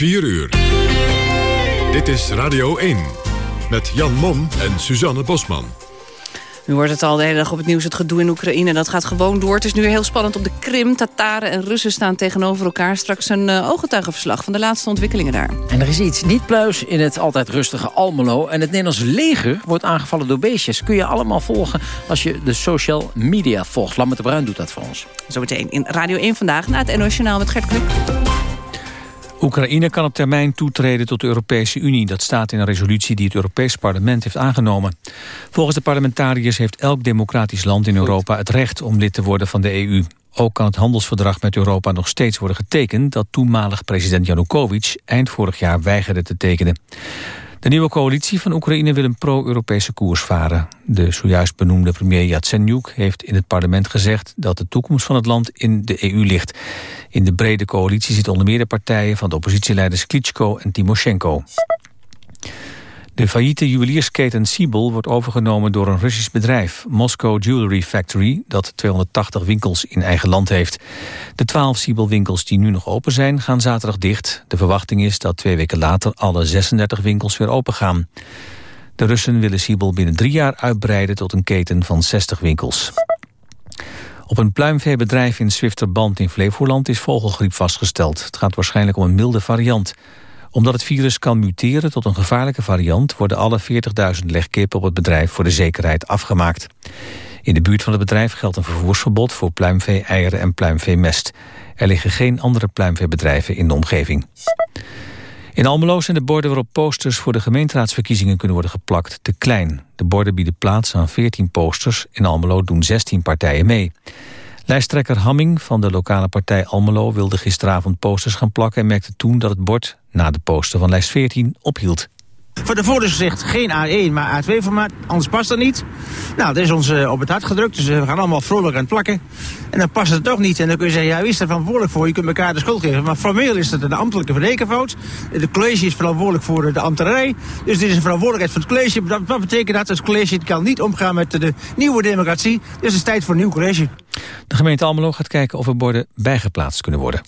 4 uur. Dit is Radio 1 met Jan Mom en Suzanne Bosman. U hoort het al de hele dag op het nieuws, het gedoe in Oekraïne. Dat gaat gewoon door. Het is nu weer heel spannend op de Krim. Tataren en Russen staan tegenover elkaar. Straks een uh, ooggetuigenverslag van de laatste ontwikkelingen daar. En er is iets niet pluis in het altijd rustige Almelo. En het Nederlands leger wordt aangevallen door beestjes. Kun je allemaal volgen als je de social media volgt. Lammert de Bruin doet dat voor ons. Zometeen in Radio 1 vandaag na het NOS Journaal met Gert Kluk. Oekraïne kan op termijn toetreden tot de Europese Unie. Dat staat in een resolutie die het Europees Parlement heeft aangenomen. Volgens de parlementariërs heeft elk democratisch land in Europa het recht om lid te worden van de EU. Ook kan het handelsverdrag met Europa nog steeds worden getekend... dat toenmalig president Janukovic eind vorig jaar weigerde te tekenen. De nieuwe coalitie van Oekraïne wil een pro-Europese koers varen. De zojuist benoemde premier Yatsenyuk heeft in het parlement gezegd... dat de toekomst van het land in de EU ligt. In de brede coalitie zitten onder meer de partijen... van de oppositieleiders Klitschko en Timoshenko. De failliete juweliersketen Siebel wordt overgenomen door een Russisch bedrijf, Moscow Jewelry Factory, dat 280 winkels in eigen land heeft. De 12 Siebel-winkels die nu nog open zijn, gaan zaterdag dicht. De verwachting is dat twee weken later alle 36 winkels weer open gaan. De Russen willen Siebel binnen drie jaar uitbreiden tot een keten van 60 winkels. Op een pluimveebedrijf in Zwifterband in Flevoland is vogelgriep vastgesteld. Het gaat waarschijnlijk om een milde variant omdat het virus kan muteren tot een gevaarlijke variant... worden alle 40.000 legkippen op het bedrijf voor de zekerheid afgemaakt. In de buurt van het bedrijf geldt een vervoersverbod... voor pluimvee, eieren en pluimveemest. Er liggen geen andere pluimveebedrijven in de omgeving. In Almelo zijn de borden waarop posters voor de gemeenteraadsverkiezingen kunnen worden geplakt te klein. De borden bieden plaats aan 14 posters. In Almelo doen 16 partijen mee. Lijsttrekker Hamming van de lokale partij Almelo wilde gisteravond posters gaan plakken... en merkte toen dat het bord, na de poster van lijst 14, ophield. Voor de vooruitzicht geen A1, maar A2-formaat, anders past dat niet. Nou, dat is ons uh, op het hart gedrukt, dus we gaan allemaal vrolijk aan het plakken. En dan past het toch niet. En dan kun je zeggen, ja, wie is er verantwoordelijk voor? Je kunt elkaar de schuld geven. Maar formeel is het een ambtelijke verrekenfout. De college is verantwoordelijk voor de ambtenarij. Dus dit is een verantwoordelijkheid van het college. Dat, wat betekent dat? Het college kan niet omgaan met de nieuwe democratie. Dus het is tijd voor een nieuw college. De gemeente Almelo gaat kijken of er borden bijgeplaatst kunnen worden.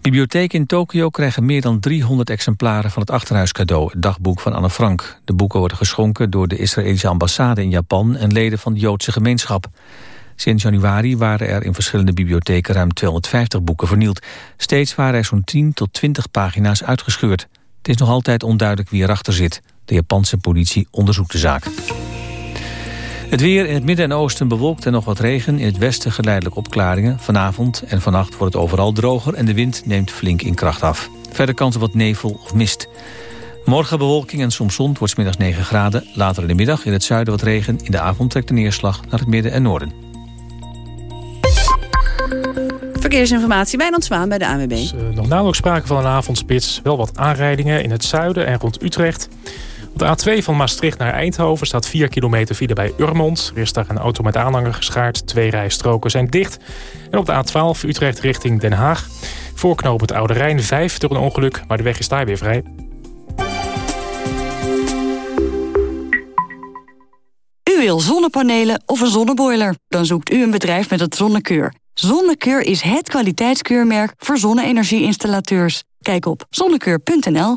Bibliotheken in Tokio krijgen meer dan 300 exemplaren van het Achterhuiscadeau, het dagboek van Anne Frank. De boeken worden geschonken door de Israëlische ambassade in Japan en leden van de Joodse gemeenschap. Sinds januari waren er in verschillende bibliotheken ruim 250 boeken vernield. Steeds waren er zo'n 10 tot 20 pagina's uitgescheurd. Het is nog altijd onduidelijk wie erachter zit. De Japanse politie onderzoekt de zaak. Het weer in het midden en oosten bewolkt en nog wat regen. In het westen geleidelijk opklaringen. Vanavond en vannacht wordt het overal droger... en de wind neemt flink in kracht af. Verder kans op wat nevel of mist. Morgen bewolking en soms zon, wordt middags 9 graden. Later in de middag in het zuiden wat regen. In de avond trekt de neerslag naar het midden en noorden. Verkeersinformatie, Wijnand Zwaan bij de ANWB. Dus, uh, nog nauwelijks sprake van een avondspits. Wel wat aanrijdingen in het zuiden en rond Utrecht. Op de A2 van Maastricht naar Eindhoven staat 4 kilometer file bij Urmond. Er is daar een auto met aanhanger geschaard. Twee rijstroken zijn dicht. En op de A12 Utrecht richting Den Haag. Voorknoop het Oude Rijn 5 door een ongeluk, maar de weg is daar weer vrij. U wil zonnepanelen of een zonneboiler? Dan zoekt u een bedrijf met het Zonnekeur. Zonnekeur is het kwaliteitskeurmerk voor zonne-energie-installateurs. Kijk op zonnekeur.nl.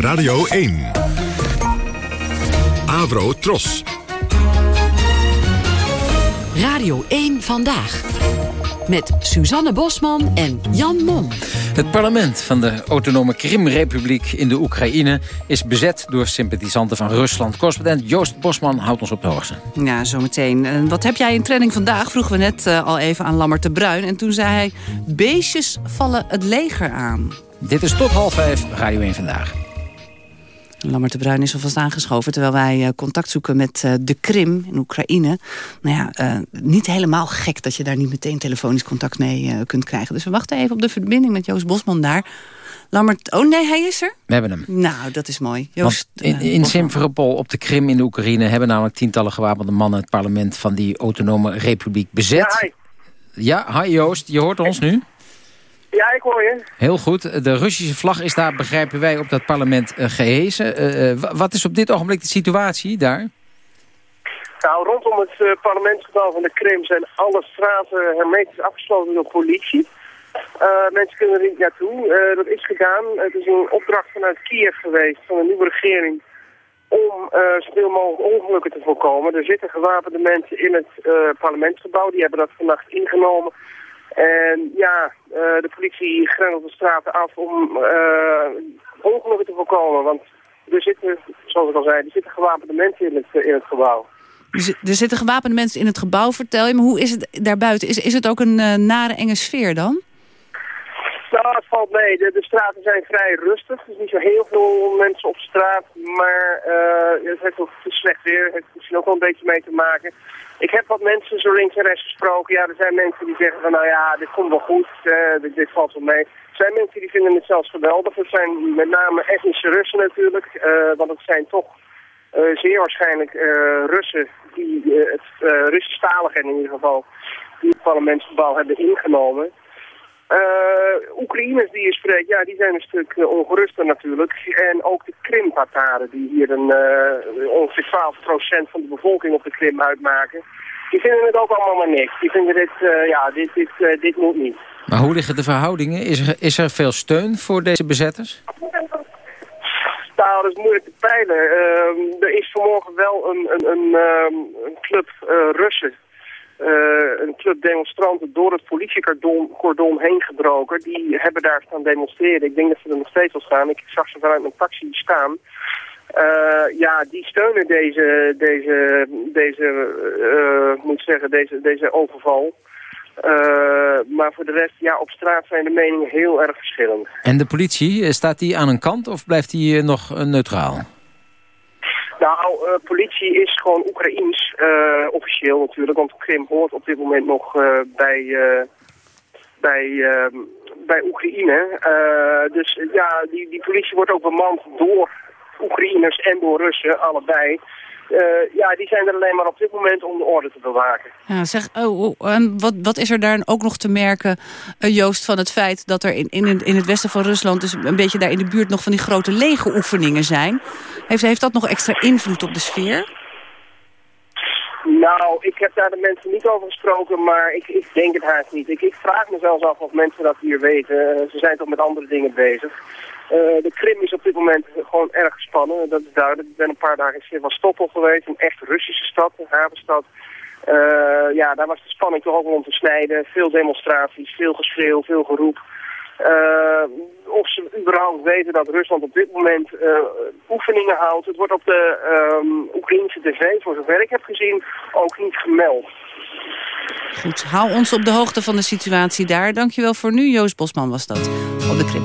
Radio 1. Avro Tros. Radio 1 Vandaag. Met Suzanne Bosman en Jan Mom. Het parlement van de autonome Krimrepubliek in de Oekraïne... is bezet door sympathisanten van Rusland. Correspondent Joost Bosman houdt ons op de hoogte. Ja, zometeen. Wat heb jij in training vandaag? Vroegen we net uh, al even aan Lammert de Bruin. En toen zei hij, beestjes vallen het leger aan. Dit is tot half vijf, Radio 1 Vandaag. Lammert de Bruin is alvast aangeschoven... terwijl wij uh, contact zoeken met uh, de Krim in Oekraïne. Nou ja, uh, niet helemaal gek dat je daar niet meteen telefonisch contact mee kunt krijgen. Dus we wachten even op de verbinding met Joost Bosman daar. Lammert, oh nee, hij is er? We hebben hem. Nou, dat is mooi. Joost, in, in Simferopol op de Krim in de Oekraïne... hebben namelijk tientallen gewapende mannen... het parlement van die autonome republiek bezet. Ja, hi. Ja, hi Joost, je hoort ons nu? Ja, ik hoor je. Heel goed. De Russische vlag is daar, begrijpen wij, op dat parlement uh, gehezen. Uh, wat is op dit ogenblik de situatie daar? Nou, rondom het uh, parlementsgebouw van de Krim zijn alle straten hermetisch afgesloten door politie. mensen kunnen er niet naartoe. dat is gedaan. Het is een opdracht vanuit Kiev geweest, van de nieuwe regering, om zoveel mogelijk ongelukken te voorkomen. Er zitten gewapende mensen in het parlementsgebouw. Die hebben dat vannacht ingenomen. En ja, uh, de politie grendelt de straten af om uh, ongelukken te voorkomen. Want er zitten, zoals ik al zei, er zitten gewapende mensen in het, in het gebouw. Er zitten gewapende mensen in het gebouw, vertel je. Maar hoe is het daarbuiten? Is, is het ook een uh, nare, enge sfeer dan? Nou, het valt mee. De, de straten zijn vrij rustig. Er is niet zo heel veel mensen op straat. Maar uh, het heeft ook slecht weer. Het heeft misschien ook wel een beetje mee te maken. Ik heb wat mensen zo links en rechts gesproken. Ja, er zijn mensen die zeggen van nou ja, dit komt wel goed, uh, dit, dit, valt wel mee. Er zijn mensen die vinden het zelfs geweldig. Het zijn met name etnische Russen natuurlijk, uh, want het zijn toch uh, zeer waarschijnlijk Russen die het Russisch-taligen in ieder geval, die het parlementsgebouw hebben ingenomen. Uh, Oekraïners die je spreekt, ja, die zijn een stuk uh, ongeruster natuurlijk. En ook de Krim-Tataren, die hier een, uh, ongeveer 12% van de bevolking op de Krim uitmaken. Die vinden het ook allemaal maar niks. Die vinden dit, ja, dit, dit, dit moet niet. Maar hoe liggen de verhoudingen? Is er, is er veel steun voor deze bezetters? Nou, dat is moeilijk te peilen. Ehm, er is vanmorgen wel een, een, een, ehm, een club Russen een club demonstranten door het politiecordon heen gebroken. Die hebben daar staan demonstreren. Ik denk dat ze er nog steeds al staan. Ik zag ze vanuit mijn taxi staan. Uh, ja, die steunen deze, deze, deze uh, moet zeggen, deze, deze overval. maar voor de rest, ja, op straat zijn de meningen heel erg verschillend. En de politie, staat die aan een kant of blijft die nog neutraal? Nou, uh, politie is gewoon Oekraïens, uh, officieel natuurlijk, want Krim hoort op dit moment nog uh, bij, bij, ehm, bij Oekraïne. dus ja, die, die politie wordt ook bemand door Oekraïners en door Russen, allebei. Uh, ja, die zijn er alleen maar op dit moment om de orde te bewaken. Ja, zeg, oh, oh, en wat, wat is er daar ook nog te merken, uh, Joost, van het feit dat er in, in, het, in het westen van Rusland, dus een beetje daar in de buurt nog van die grote legeroefeningen zijn? Heeft, heeft dat nog extra invloed op de sfeer? Nou, ik heb daar de mensen niet over gesproken, maar ik, ik denk het haast niet. Ik, ik vraag me zelfs af of mensen dat hier weten. ze zijn toch met andere dingen bezig. Uh, de Krim is op dit moment gewoon erg gespannen, dat is duidelijk. Ik ben een paar dagen in Sevastopol geweest, een echt Russische stad, een havenstad. Uh, ja, daar was de spanning toch ook om te snijden. Veel demonstraties, veel geschreeuw, veel geroep. Uh, of ze überhaupt weten dat Rusland op dit moment oefeningen houdt. Het wordt op de um, Oekraïnse tv, voor zover ik heb gezien, ook niet gemeld. Goed, hou ons op de hoogte van de situatie daar. Dankjewel voor nu. Joost Bosman was dat, op de Krim.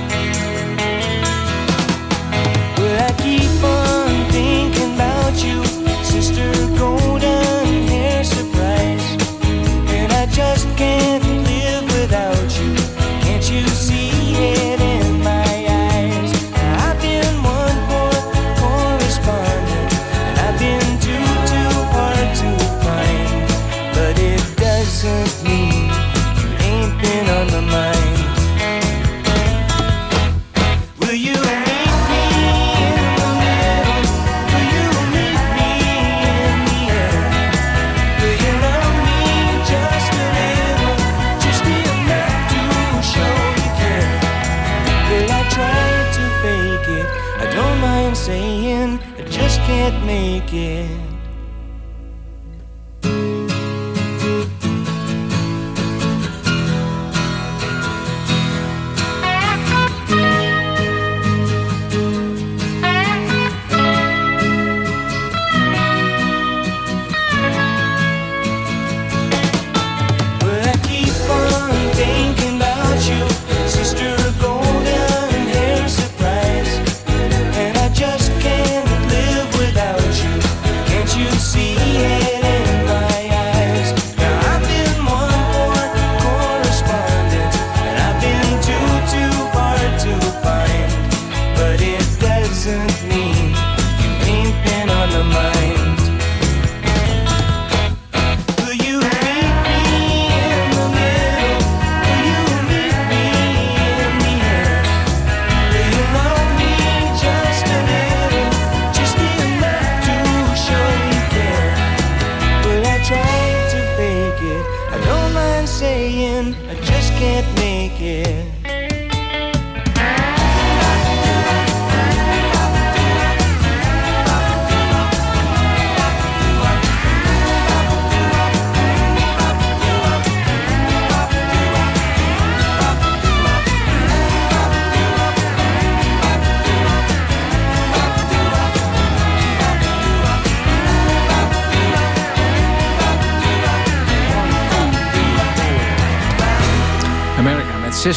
Golden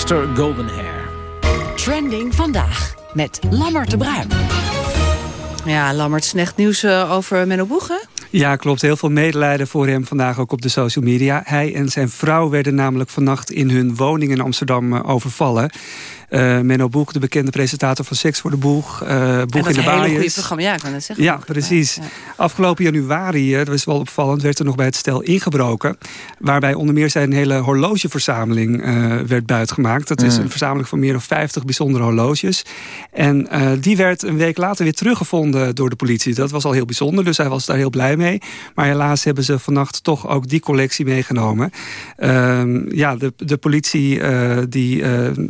Sister Golden Hair. Trending vandaag met Lammert de Bruin. Ja, Lammert, slecht nieuws eh, over Menno Boegen. Ja, klopt. Heel veel medelijden voor hem vandaag ook op de social media. Hij en zijn vrouw werden namelijk vannacht in hun woning in Amsterdam eh, overvallen. Eh, Menno Boeg, de bekende presentator van Seks voor de Boeg. eh Boeg in de dat hele goede Baaiers. programma, ja, ik kan het zeggen. Ja, precies. Afgelopen januari, eh, dat was wel opvallend, werd er nog bij het stel ingebroken. Waarbij onder meer zijn hele horlogeverzameling eh, werd buitgemaakt. Dat is Mm. een verzameling van meer dan 50 bijzondere horloges. En die werd een week later weer teruggevonden door de politie. Dat was al heel bijzonder, dus hij was daar heel blij mee. Maar helaas hebben ze vannacht toch ook die collectie meegenomen. Ehm, ja, de, de politie die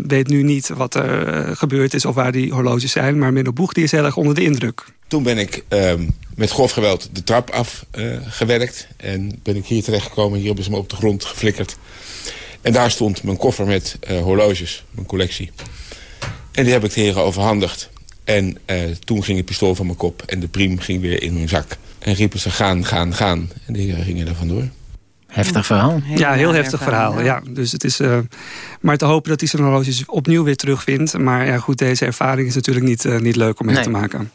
weet nu niet wat er eh, gebeurd is of waar die horloges zijn. Maar Menno Boeg die is heel erg onder de indruk. Toen ben ik ehm, met grof geweld de trap afgewerkt. gewerkt en ben ik hier terechtgekomen. Hier hebben ze me op de grond geflikkerd. En daar stond mijn koffer met eh, horloges, mijn collectie. En die heb ik de heren overhandigd. En eh, toen ging het pistool van mijn kop en de priem ging weer in mijn zak. En riepen ze gaan, gaan, gaan. En de heren gingen er vandoor. Heftig verhaal. Ja, heel heftig verhaal. Ja. Dus het is uh, maar te hopen dat hij zijn horloges opnieuw weer terugvindt. Maar ja, goed, deze ervaring is natuurlijk niet, uh, niet leuk om mee nee. te maken.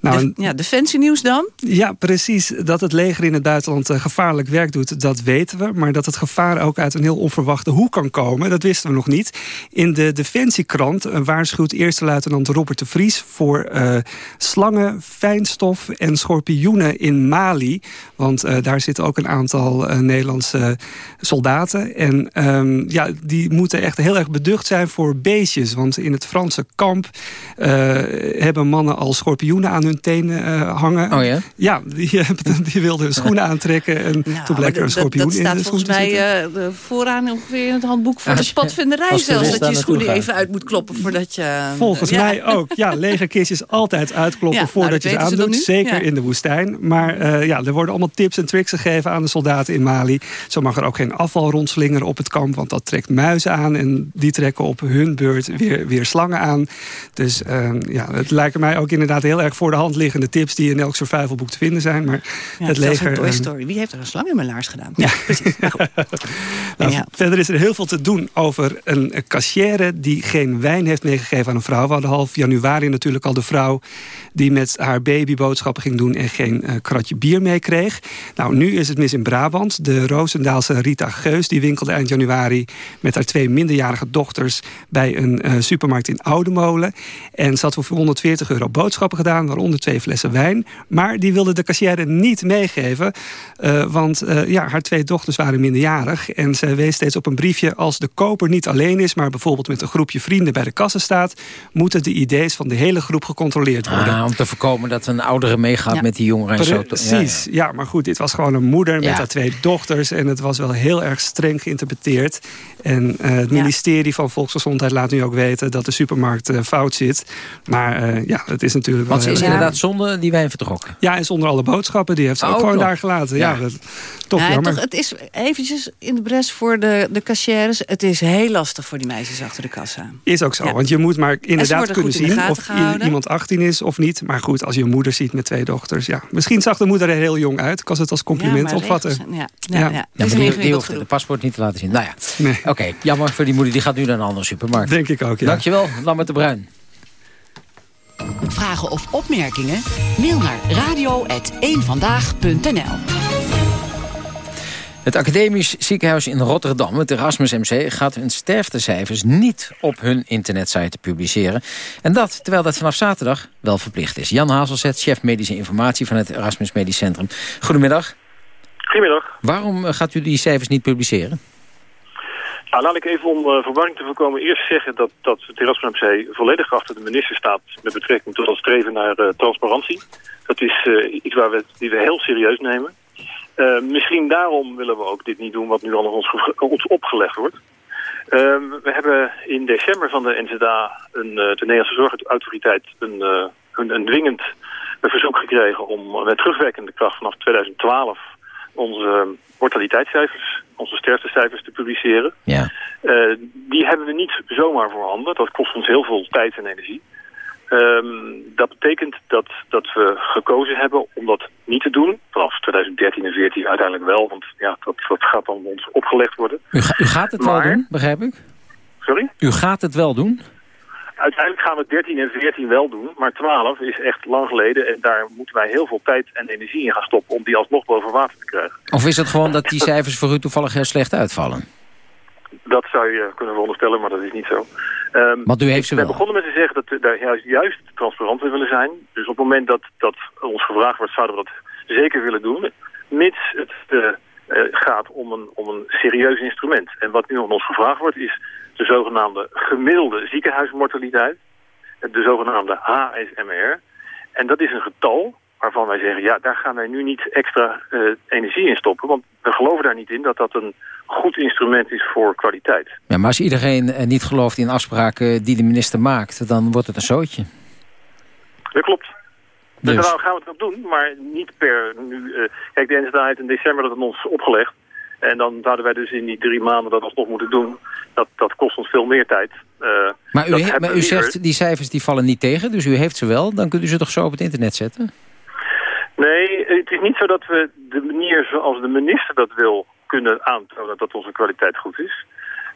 Nou, de, ja, defensienieuws dan? Ja, precies. Dat het leger in het buitenland uh, gevaarlijk werk doet, dat weten we. Maar dat het gevaar ook uit een heel onverwachte hoek kan komen, dat wisten we nog niet. In de Defensiekrant uh, waarschuwt eerste luitenant Robert de Vries... voor uh, slangen, fijnstof en schorpioenen in Mali. Want uh, daar zitten ook een aantal uh, Nederlandse soldaten. En um, ja, die moeten echt heel erg beducht zijn voor beestjes. Want in het Franse kamp hebben mannen al schorpioenen aan hun tenen uh, hangen. Oh ja? Ja, die, die wilden hun schoenen aantrekken. En nou, toen bleek er een schorpioen dat, dat in staat volgens mij uh, vooraan ongeveer in het handboek voor de spatvinderij zelfs. Dat je je schoenen even uit moet kloppen voordat je... Volgens ja. mij ook. Ja, lege kistjes altijd uitkloppen ja, voordat nou, je ze aandoet. Ze zeker ja. in de woestijn. Maar uh, ja, er worden allemaal tips en tricks gegeven aan de soldaten in Mali. Zo mag er ook geen afval rondslingeren op het kamp. Want dat trekt muizen aan. En die trekken op hun beurt weer, weer slangen aan. Dus uh, ja, het lijken mij ook inderdaad heel erg voor de hand liggende tips... die in elk survivalboek te vinden zijn. Maar ja, het leger... Een Toy Story. Wie heeft er een slang in mijn laars gedaan? Ja, precies. nou, ja. Verder is er heel veel te doen over een kassière... die geen wijn heeft meegegeven aan een vrouw. We hadden half januari natuurlijk al de vrouw... die met haar baby boodschappen ging doen... en geen uh, kratje bier meekreeg. Nou, nu is het mis in Brabant. De Roosendaalse Rita Geus die winkelde eind januari... met haar twee minderjarige dochters... bij een uh, supermarkt in Oudemolen. En ze had voor 140 euro boodschappen gedaan... waaronder waaronder twee flessen wijn. Maar die wilde de kassière niet meegeven. Uh, want uh, ja, haar twee dochters waren minderjarig. En zij wees steeds op een briefje... als de koper niet alleen is, maar bijvoorbeeld met een groepje vrienden bij de kassen staat... moeten de idee's van de hele groep gecontroleerd worden. Ah, om te voorkomen dat een oudere meegaat ja. met die jongeren. En zo. Precies, ja, ja. maar goed, dit was gewoon een moeder met haar twee dochters... en het was wel heel erg streng geïnterpreteerd. En uh, het ministerie van Volksgezondheid laat nu ook weten... dat de supermarkt fout zit. Maar ja, het is natuurlijk... Want ze is inderdaad zonder die wijn vertrokken? Ja, en zonder alle boodschappen. Die heeft ze ook gewoon daar gelaten. Ja, ja dat, toch ja, jammer. Toch, het is eventjes in de bres voor de, de cashiers. Het is heel lastig voor die meisjes achter de kassa. Is ook zo, ja. want je moet maar inderdaad kunnen zien... of iemand 18 is of niet. Maar goed, als je een moeder ziet met twee dochters... Ja. Misschien zag de moeder er heel jong uit. Ik kan het als compliment opvatten. ja, ja, ja. ja. Dus die, die hoeft de paspoort niet te laten zien. Nou ja, nee. oké. Okay, jammer voor die moeder. Die gaat nu naar een andere supermarkt. Denk ik ook, ja. Dankjewel, Lambert de Bruin. Vragen of opmerkingen? Mail naar radio.eenvandaag.nl Het Academisch Ziekenhuis in Rotterdam, het Erasmus MC... gaat hun sterftecijfers niet op hun internetsite publiceren. En dat terwijl dat vanaf zaterdag wel verplicht is. Jan Hazelzet, chef medische informatie van het Erasmus Medisch Centrum. Goedemiddag. Goedemiddag. Waarom gaat u die cijfers niet publiceren? Nou, laat ik even om uh, verwarring te voorkomen eerst zeggen dat, dat het Erasmus MC volledig achter de minister staat met betrekking tot het streven naar uh, transparantie. Dat is uh, iets waar we, die we heel serieus nemen. misschien daarom willen we ook dit niet doen wat nu al ons, ons opgelegd wordt. Ehm, we hebben in december van de NZA, een, de Nederlandse Zorgautoriteit, een, een, een dwingend verzoek gekregen om met terugwerkende kracht vanaf 2012 onze mortaliteitscijfers, onze sterftecijfers te publiceren. Ja. Uh, die hebben we niet zomaar voorhanden. Dat kost ons heel veel tijd en energie. Um, dat betekent dat, dat we gekozen hebben om dat niet te doen. Vanaf 2013 en 2014 uiteindelijk wel, want ja, dat, dat gaat dan ons opgelegd worden. U, u gaat het maar, wel doen, begrijp ik? Sorry? U gaat het wel doen? Uiteindelijk gaan we 13 en 14 wel doen, maar 12 is echt lang geleden. En daar moeten wij heel veel tijd en energie in gaan stoppen om die alsnog boven water te krijgen. Of is het gewoon dat die cijfers voor u toevallig heel slecht uitvallen? Dat zou je kunnen veronderstellen, maar dat is niet zo. Um, Want u heeft ze wel. We begonnen met te zeggen dat we daar juist, juist transparant in willen zijn. Dus op het moment dat, dat ons gevraagd wordt, zouden we dat zeker willen doen. Mits het uh, uh, gaat om een, om een serieus instrument. En wat nu aan ons gevraagd wordt is de zogenaamde gemiddelde ziekenhuismortaliteit, de zogenaamde HSMR. En dat is een getal waarvan wij zeggen, ja, daar gaan wij nu niet extra uh, energie in stoppen. Want we geloven daar niet in dat dat een goed instrument is voor kwaliteit. Ja, maar als iedereen uh, niet gelooft in afspraken die de minister maakt, dan wordt het een zootje. Dat klopt. Dus, gaan we het ook doen, maar niet per nu... Uh, kijk, de NSA heeft in december dat het ons opgelegd. En dan zouden wij dus in die drie maanden dat alsnog moeten doen. Dat, dat kost ons veel meer tijd. Uh, maar u, maar u zegt, die cijfers die vallen niet tegen, dus u heeft ze wel. Dan kunt u ze toch zo op het internet zetten? Nee, het is niet zo dat we de manier zoals de minister dat wil kunnen aantonen dat onze kwaliteit goed is.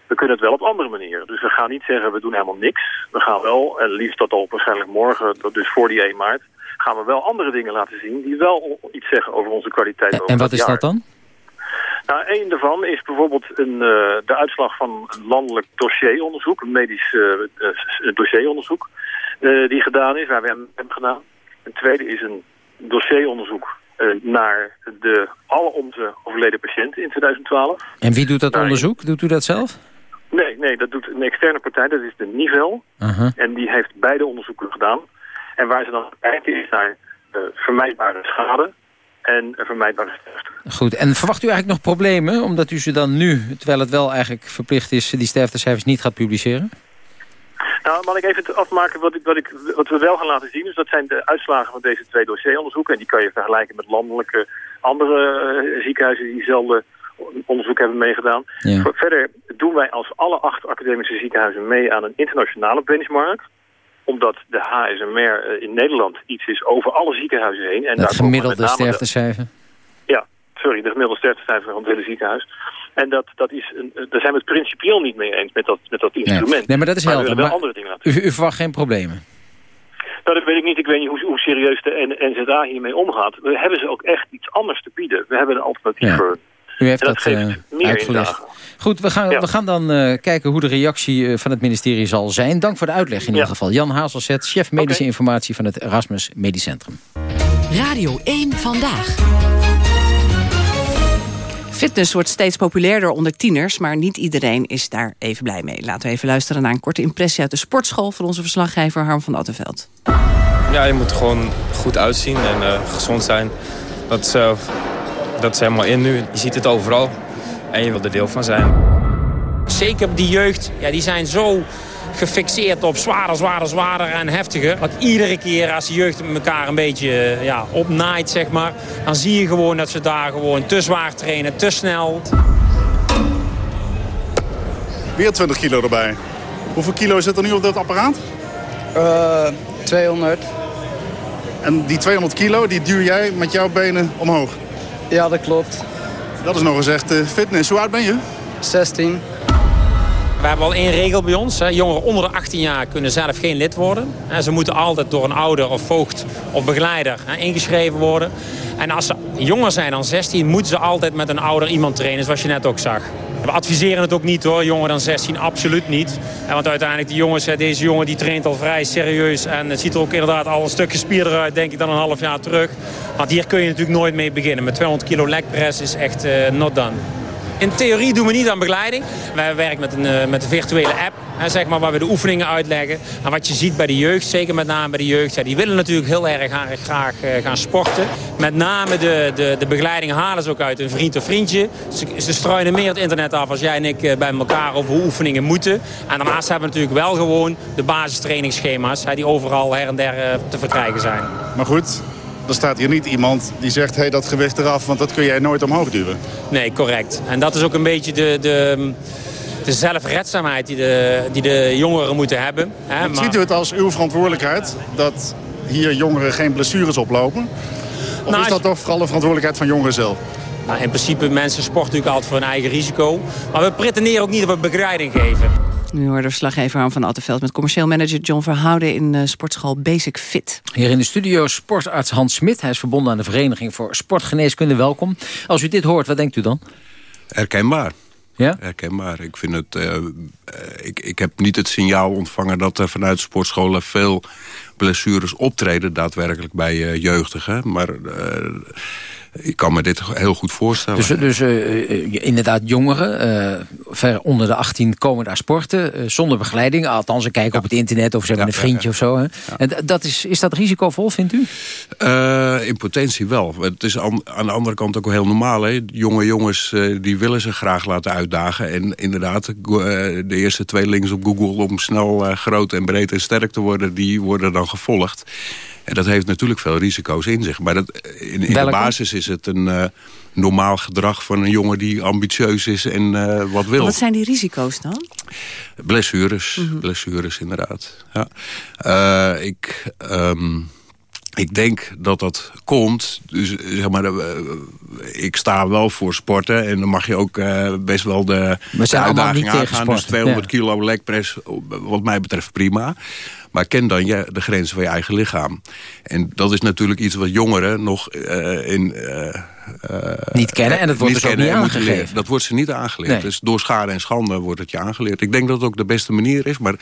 We kunnen het wel op andere manieren. Dus we gaan niet zeggen we doen helemaal niks. We gaan wel, en liefst dat al waarschijnlijk morgen, dus voor die 1 maart, gaan we wel andere dingen laten zien die wel iets zeggen over onze kwaliteit. En, en wat is dat dan? Nou, een daarvan is bijvoorbeeld een, uh, de uitslag van een landelijk dossieronderzoek, een medisch uh, dossieronderzoek, uh, die gedaan is, waar we hebben gedaan. Een tweede is een dossieronderzoek naar de, alle onze overleden patiënten in 2012. En wie doet dat onderzoek? Doet u dat zelf? Nee, nee, dat doet een externe partij, dat is de Nivel. -huh. En die heeft beide onderzoeken gedaan. En waar ze dan kijken is naar vermijdbare schade en vermijdbare sterfte. Goed, en verwacht u eigenlijk nog problemen... omdat u ze dan nu, terwijl het wel eigenlijk verplicht is... die sterftecijfers niet gaat publiceren? Nou, mag ik even afmaken wat, ik, wat, ik, wat we wel gaan laten zien. Dus dat zijn de uitslagen van deze twee dossieronderzoeken. En die kan je vergelijken met landelijke andere uh, ziekenhuizen... die diezelfde onderzoek hebben meegedaan. Ja. Verder doen wij als alle acht academische ziekenhuizen mee aan een internationale benchmark omdat de HSMR in Nederland iets is over alle ziekenhuizen heen. En het gemiddelde sterftecijfer? Ja, sorry, de gemiddelde sterftecijfer van het hele ziekenhuis. En dat, dat is een, daar zijn we het principieel niet mee eens met dat, met dat instrument. Nee, nee maar dat is maar helder. wel maar andere dingen u, u verwacht geen problemen? Nou, dat weet ik niet. Ik weet niet hoe, hoe serieus de NZA hiermee omgaat. We hebben ze ook echt iets anders te bieden. We hebben een alternatief ja. voor U heeft dat, dat, uh, meer uitgelegd. Goed, we gaan, we gaan dan uh, kijken hoe de reactie uh, van het ministerie zal zijn. Dank voor de uitleg in ieder geval. Jan Hazelzet, chef medische okay. informatie van het Erasmus Medisch Centrum. Radio 1 Vandaag. Fitness wordt steeds populairder onder tieners, maar niet iedereen is daar even blij mee. Laten we even luisteren naar een korte impressie uit de sportschool van onze verslaggever Harm van Attenveld. Ja, je moet gewoon goed uitzien en uh, gezond zijn. Dat is, uh, dat is helemaal in nu. Je ziet het overal en je wil er deel van zijn. Zeker die jeugd, ja, die zijn zo gefixeerd op zwaarder, zwaarder, zwaarder en heftiger. Dat iedere keer als de jeugd met elkaar een beetje ja, opnaait, zeg maar... dan zie je gewoon dat ze daar gewoon te zwaar trainen, te snel. Weer 20 kilo erbij. Hoeveel kilo zit er nu op dat apparaat? Uh, 200. En die 200 kilo, die duw jij met jouw benen omhoog? Ja, dat klopt. Dat is nog eens echt uh, fitness. Hoe oud ben je? 16. We hebben al één regel bij ons. Hè. Jongeren onder de 18 jaar kunnen zelf geen lid worden. Ze moeten altijd door een ouder of voogd of begeleider hè, ingeschreven worden. En als ze jonger zijn dan 16, moeten ze altijd met een ouder iemand trainen, zoals je net ook zag. We adviseren het ook niet hoor, jonger dan 16, absoluut niet. Want uiteindelijk, die jongens, deze jongen die traint al vrij serieus. En het ziet er ook inderdaad al een stukje spierder uit, denk ik, dan een half jaar terug. Want hier kun je natuurlijk nooit mee beginnen. Met 200 kilo legpress is echt uh, not done. In theorie doen we niet aan begeleiding. Wij werken met een, uh, met een virtuele app, hè, zeg maar, waar we de oefeningen uitleggen. En wat je ziet bij de jeugd, zeker met name bij de jeugd... Ja, die willen natuurlijk heel erg graag uh, gaan sporten. Met name de, de, de begeleiding halen ze ook uit een vriend of vriendje. Ze, ze struinen meer het internet af als jij en ik uh, bij elkaar over hoe oefeningen moeten. En daarnaast hebben we natuurlijk wel gewoon de basistrainingsschema's... Hè, die overal her en der te verkrijgen zijn. Maar goed, er staat hier niet iemand die zegt, hey, dat gewicht eraf, want dat kun jij nooit omhoog duwen. Nee, correct. En dat is ook een beetje de, de, de zelfredzaamheid die de, die de jongeren moeten hebben. Hè? Maar... Ziet u het als uw verantwoordelijkheid dat hier jongeren geen blessures oplopen? Of nou, is dat toch vooral de verantwoordelijkheid van jongeren zelf? Nou, in principe, mensen sporten natuurlijk altijd voor hun eigen risico. Maar we pretenderen ook niet dat we begeleiding geven. Nu hoorde verslaggever van Attenveld met commercieel manager John Verhouden in uh, sportschool Basic Fit. Hier in de studio sportarts Hans Smit. Hij is verbonden aan de Vereniging voor Sportgeneeskunde. Welkom. Als u dit hoort, wat denkt u dan? Herkenbaar. Ja? Herkenbaar. Ik, vind het, uh, ik, ik heb niet het signaal ontvangen dat er vanuit sportscholen veel blessures optreden daadwerkelijk bij uh, jeugdigen. Maar ik kan me dit heel goed voorstellen. Dus, dus uh, inderdaad jongeren, ver onder de 18 komen daar sporten. Uh, zonder begeleiding, althans ze kijken ja. op het internet of ze hebben ja, een vriendje of zo. Hè? En dat is, is dat risicovol, vindt u? in potentie wel. Het is aan, aan, de andere kant ook heel normaal. Hè? Jonge jongens die willen zich graag laten uitdagen. En inderdaad, de eerste twee links op Google om snel groot en breed en sterk te worden... die worden dan gevolgd. En dat heeft natuurlijk veel risico's in zich. Maar dat, in, in de basis is het een uh, normaal gedrag van een jongen die ambitieus is en uh, wat wil. Wat zijn die risico's dan? Blessures, mm -hmm. blessures inderdaad. Ja. Uh, ik... Um, ik denk dat dat komt. Dus zeg maar, ik sta wel voor sporten. En dan mag je ook best wel de, de uitdaging aangaan. Dus 200 ja. kilo legpress, wat mij betreft prima. Maar ken dan je, de grenzen van je eigen lichaam. En dat is natuurlijk iets wat jongeren nog uh, in... Uh, niet kennen en dat wordt niet dus ook niet aangegeven. Dat wordt ze niet aangeleerd. Nee. Dus door schade en schande wordt het je aangeleerd. Ik denk dat het ook de beste manier is. Maar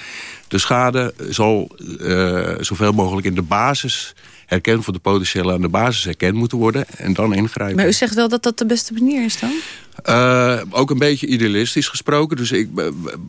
de schade zal zoveel mogelijk in de basis herkend voor de potentiële aan de basis herkend moeten worden en dan ingrijpen. Maar u zegt wel dat dat de beste manier is dan? Uh, ook een beetje idealistisch gesproken. Dus ik,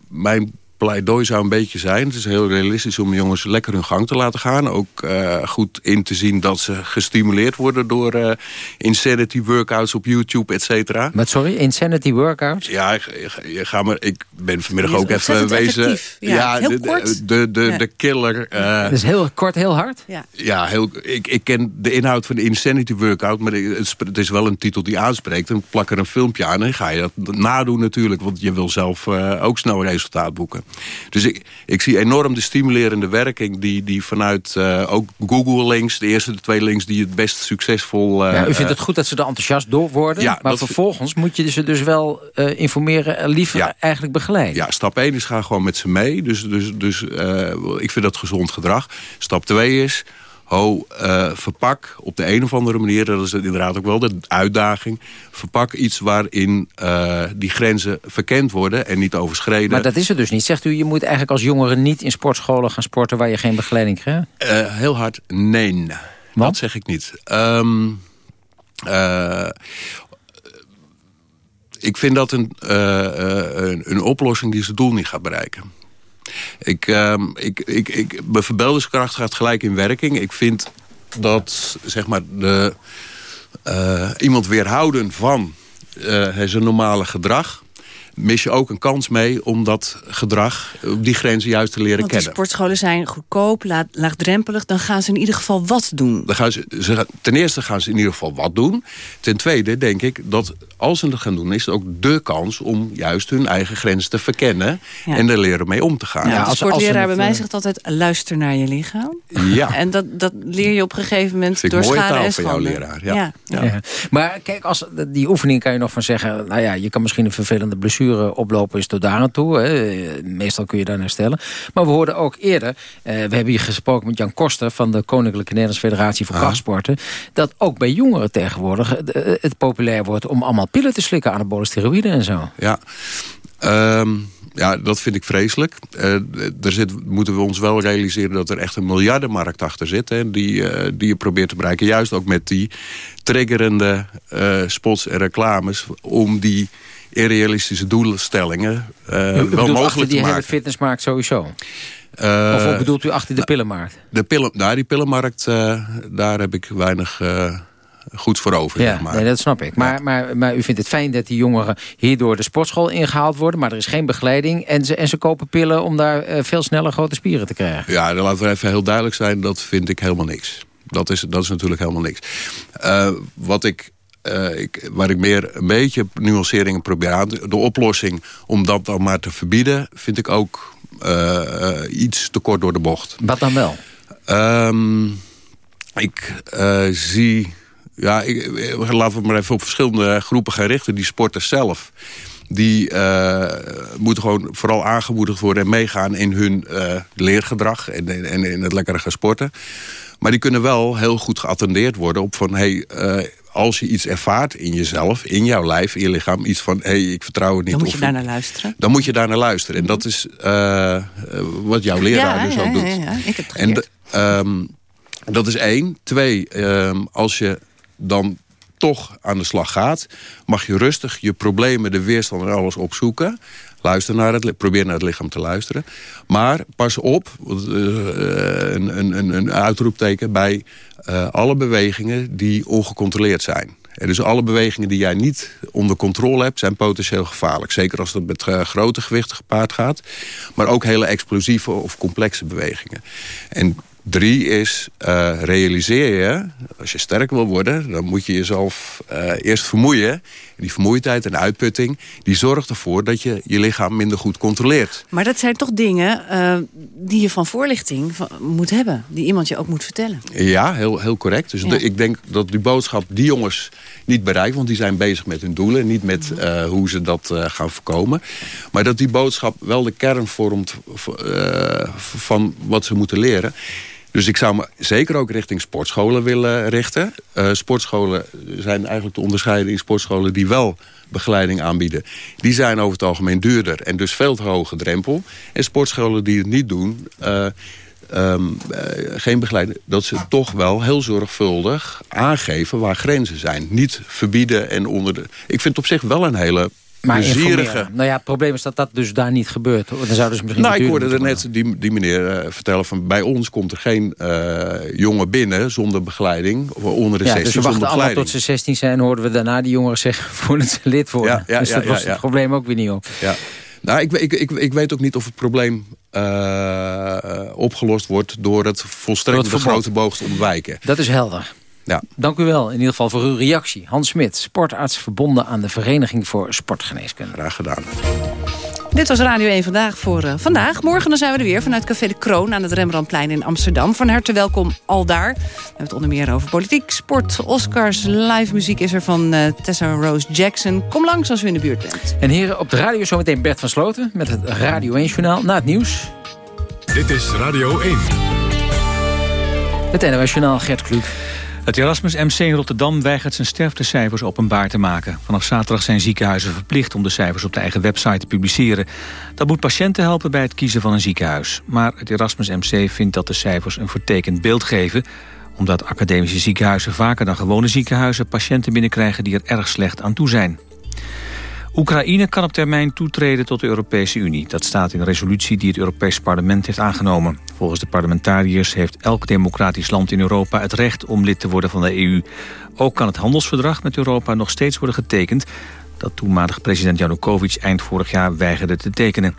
mijn pleidooi zou een beetje zijn. Het is heel realistisch om jongens lekker hun gang te laten gaan. Ook uh, goed in te zien dat ze gestimuleerd worden door uh, insanity workouts op YouTube, et cetera. Met sorry, insanity workouts? Ja, ik, ga maar, ik ben vanmiddag ook even wezen. Ja, ja heel de, kort. De, de, ja. de killer. Uh, dus heel kort, heel hard? Ja, ja heel, ik, ik ken de inhoud van de insanity workout, maar het, het is wel een titel die aanspreekt. En plak er een filmpje aan en ga je dat nadoen natuurlijk, want je wil zelf ook snel resultaat boeken. Dus ik, ik zie enorm de stimulerende werking die, die vanuit uh, ook Google links, de eerste de twee links die het best succesvol... Uh, ja, u vindt het goed dat ze er enthousiast door worden, ja, maar vervolgens moet je ze dus wel uh, informeren en liever ja. eigenlijk begeleiden. Ja, stap 1 is ga gewoon met ze mee, dus, dus, dus ik vind dat gezond gedrag. Stap 2 is ho, uh, verpak op de een of andere manier... dat is inderdaad ook wel de uitdaging... verpak iets waarin uh, die grenzen verkend worden en niet overschreden. Maar dat is het dus niet. Zegt u, je moet eigenlijk als jongere niet in sportscholen gaan sporten... waar je geen begeleiding krijgt? Uh, heel hard nee. Wat? Dat zeg ik niet. Um, ik vind dat een, een, een oplossing die zijn doel niet gaat bereiken. Ik, uh, ik, ik, ik, mijn verbeeldingskracht gaat gelijk in werking. Ik vind dat zeg maar, de, uh, iemand weerhouden van uh, zijn normale gedrag mis je ook een kans mee om dat gedrag op die grenzen juist te leren Want kennen. sportscholen zijn goedkoop, laagdrempelig. Dan gaan ze in ieder geval wat doen. Dan gaan ze, ze, ten eerste gaan ze in ieder geval wat doen. Ten tweede denk ik dat als ze dat gaan doen... is het ook de kans om juist hun eigen grenzen te verkennen... en er leren mee om te gaan. Ja, de sportleraar bij mij eh, zegt altijd... luister naar je lichaam. Ja. En dat, dat leer je op een gegeven moment door schade en schande. van jouw leraar. Ja. Ja. ja. Maar kijk, als, die oefening kan je nog van zeggen... nou ja, je kan misschien een vervelende blessure oplopen is tot daar aan toe. Hè. Meestal kun je daar herstellen. Maar we hoorden ook eerder, eh, we hebben hier gesproken met Jan Koster... van de Koninklijke Nederlandse Federatie voor ah. Krachtsporten... dat ook bij jongeren tegenwoordig eh, het populair wordt... om allemaal pillen te slikken, anabole steroïden en zo. Ja, um, ja, dat vind ik vreselijk. Uh, er zit, moeten we ons wel realiseren dat er echt een miljardenmarkt achter zit. Hè, die, uh, die je probeert te bereiken. Juist ook met die triggerende uh, spots en reclames. Om die irrealistische doelstellingen uh, wel mogelijk te maken. die hele fitnessmarkt sowieso? Uh, of wat bedoelt u achter de pillenmarkt? De pillen, nou, die pillenmarkt, uh, daar heb ik weinig uh, goed voor over. Ja, maar. nee, dat snap ik. Maar, maar, maar u vindt het fijn dat die jongeren hierdoor de sportschool ingehaald worden... maar er is geen begeleiding en ze, en ze kopen pillen... om daar veel sneller grote spieren te krijgen. Ja, dan laten we even heel duidelijk zijn, dat vind ik helemaal niks. Dat is, dat is natuurlijk helemaal niks. wat ik uh, ik, waar ik meer een beetje nuanceringen probeer aan. De oplossing om dat dan maar te verbieden... vind ik ook uh, uh, iets te kort door de bocht. Wat dan wel? Um, ik zie... Ja, ik, laten we maar even op verschillende groepen gaan richten. Die sporters zelf die moeten gewoon vooral aangemoedigd worden... en meegaan in hun leergedrag en, en, in het lekkere gaan sporten. Maar die kunnen wel heel goed geattendeerd worden op van... Hey, als je iets ervaart in jezelf, in jouw lijf, in je lichaam... iets van, hé, hey, ik vertrouw het niet. Dan moet je daar naar luisteren. Dan moet je daar naar luisteren. En dat is uh, wat jouw leraar ja, dus ja, ook doet. Ja, ja. Ik heb het en um, Dat is één. Twee, um, als je dan toch aan de slag gaat... mag je rustig je problemen, de weerstand en alles opzoeken... Luister naar het, probeer naar het lichaam te luisteren. Maar pas op, uh, een, een, een uitroepteken bij uh, alle bewegingen die ongecontroleerd zijn. En dus alle bewegingen die jij niet onder controle hebt... zijn potentieel gevaarlijk. Zeker als het met uh, grote gewichten gepaard gaat. Maar ook hele explosieve of complexe bewegingen. En Drie is, uh, realiseer je, als je sterk wil worden... dan moet je jezelf eerst vermoeien. Die vermoeidheid en uitputting... die zorgt ervoor dat je je lichaam minder goed controleert. Maar dat zijn toch dingen uh, die je van voorlichting van, moet hebben? Die iemand je ook moet vertellen? Ja, heel, heel correct. Dus Ja. de- ik denk dat die boodschap die jongens niet bereikt... want die zijn bezig met hun doelen. Niet met eh, hoe ze dat eh, gaan voorkomen. Maar dat die boodschap wel de kern vormt... eh, van wat ze moeten leren... Dus ik zou me zeker ook richting sportscholen willen richten. Eh, sportscholen zijn eigenlijk te onderscheiden in sportscholen die wel begeleiding aanbieden. Die zijn over het algemeen duurder en dus veel te hoge drempel. En sportscholen die het niet doen, eh, ehm, eh, geen begeleiding... dat ze toch wel heel zorgvuldig aangeven waar grenzen zijn. Niet verbieden en onder de... Ik vind het op zich wel een hele Maar plezierige... Nou ja, het probleem is dat dat dus daar niet gebeurt. Dan zouden ze misschien Nou, ik hoorde er net die, die meneer eh, vertellen van... bij ons komt er geen eh, jongen binnen zonder begeleiding. Of onder de Ja, 16 dus we wachten allemaal tot ze 16 zijn... en hoorden we daarna die jongeren zeggen voordat ze lid worden. Ja, ja, dus dat was het probleem ook weer niet op. Ja. Nou, ik, ik, ik, ik weet ook niet of het probleem eh, opgelost wordt... door het volstrekt Door de het verbod. grote boog te ontwijken. Dat is helder. Ja. Dank u wel in ieder geval voor uw reactie. Hans Smit, sportarts verbonden aan de Vereniging voor Sportgeneeskunde. Graag gedaan. Dit was Radio 1 Vandaag voor eh, vandaag. Morgen dan zijn we er weer vanuit Café de Kroon aan het Rembrandtplein in Amsterdam. Van harte welkom al daar. We hebben het onder meer over politiek, sport, Oscars, live muziek is er van eh, Tessa Rose Jackson. Kom langs als u in de buurt bent. En heren, op de radio zometeen Bert van Sloten... met het Radio 1-journaal na het nieuws. Dit is Radio 1. Het NOS Journaal Gert Kluk. Het Erasmus MC in Rotterdam weigert zijn sterftecijfers openbaar te maken. Vanaf zaterdag zijn ziekenhuizen verplicht om de cijfers op de eigen website te publiceren. Dat moet patiënten helpen bij het kiezen van een ziekenhuis. Maar het Erasmus MC vindt dat de cijfers een vertekend beeld geven omdat academische ziekenhuizen vaker dan gewone ziekenhuizen patiënten binnenkrijgen die er erg slecht aan toe zijn. Oekraïne kan op termijn toetreden tot de Europese Unie. Dat staat in een resolutie die het Europees Parlement heeft aangenomen. Volgens de parlementariërs heeft elk democratisch land in Europa het recht om lid te worden van de EU. Ook kan het handelsverdrag met Europa nog steeds worden getekend... dat toenmalig president Janukovic eind vorig jaar weigerde te tekenen.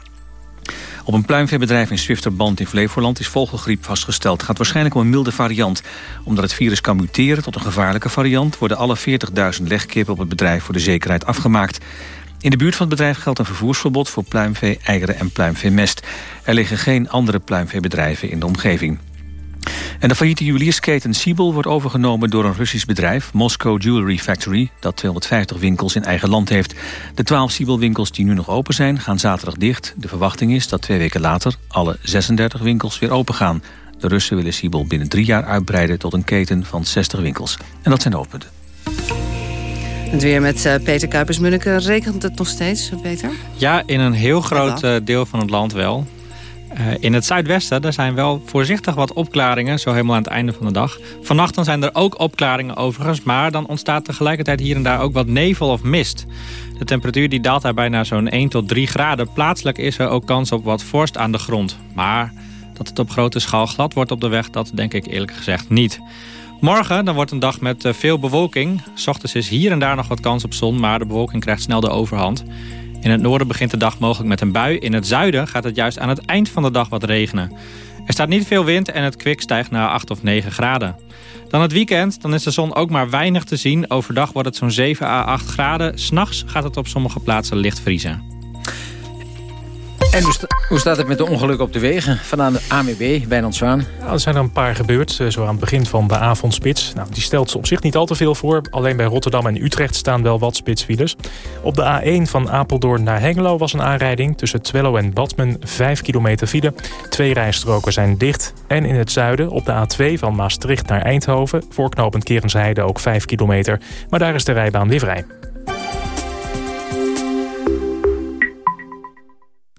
Op een pluimveebedrijf in Zwifterband in Flevoland is vogelgriep vastgesteld. Het gaat waarschijnlijk om een milde variant. Omdat het virus kan muteren tot een gevaarlijke variant... worden alle 40.000 legkippen op het bedrijf voor de zekerheid afgemaakt. In de buurt van het bedrijf geldt een vervoersverbod voor pluimvee, eieren en pluimveemest. Er liggen geen andere pluimveebedrijven in de omgeving. En de failliete juweliersketen Siebel wordt overgenomen door een Russisch bedrijf, Moscow Jewelry Factory, dat 250 winkels in eigen land heeft. De 12 Siebel-winkels die nu nog open zijn, gaan zaterdag dicht. De verwachting is dat twee weken later alle 36 winkels weer open gaan. De Russen willen Siebel binnen drie jaar uitbreiden tot een keten van 60 winkels. En dat zijn de hoofdpunten. Het weer met uh, Peter Kuipers-Munneke. Regent het nog steeds, Peter? Ja, in een heel groot uh, deel van het land wel. Uh, in het zuidwesten daar zijn wel voorzichtig wat opklaringen, zo helemaal aan het einde van de dag. Vannacht dan zijn er ook opklaringen overigens, maar dan ontstaat tegelijkertijd hier en daar ook wat nevel of mist. De temperatuur die daalt daar bijna zo'n 1 tot 3 graden. Plaatselijk is er ook kans op wat vorst aan de grond. Maar dat het op grote schaal glad wordt op de weg, dat denk ik eerlijk gezegd niet. Morgen dan wordt een dag met eh, veel bewolking. S ochtends is hier en daar nog wat kans op zon, maar de bewolking krijgt snel de overhand. In het noorden begint de dag mogelijk met een bui. In het zuiden gaat het juist aan het eind van de dag wat regenen. Er staat niet veel wind en het kwik stijgt naar 8 of 9 graden. Dan het weekend, dan is de zon ook maar weinig te zien. Overdag wordt het zo'n 7 à 8 graden. S'nachts gaat het op sommige plaatsen licht vriezen. En hoe, staat het met de ongelukken op de wegen? Vandaan de AMB, Wijnand Zwaan. Nou, er zijn er een paar gebeurd, eh, zo aan het begin van de avondspits. Nou, die stelt op zich niet al te veel voor. Alleen bij Rotterdam en Utrecht staan wel wat spitsfiles. Op de A1 van Apeldoorn naar Hengelo was een aanrijding. Tussen Twello en Badmen 5 kilometer file. Twee rijstroken zijn dicht. En in het zuiden op de A2 van Maastricht naar Eindhoven... voorknopend Kerensheide ook 5 kilometer. Maar daar is de rijbaan weer vrij.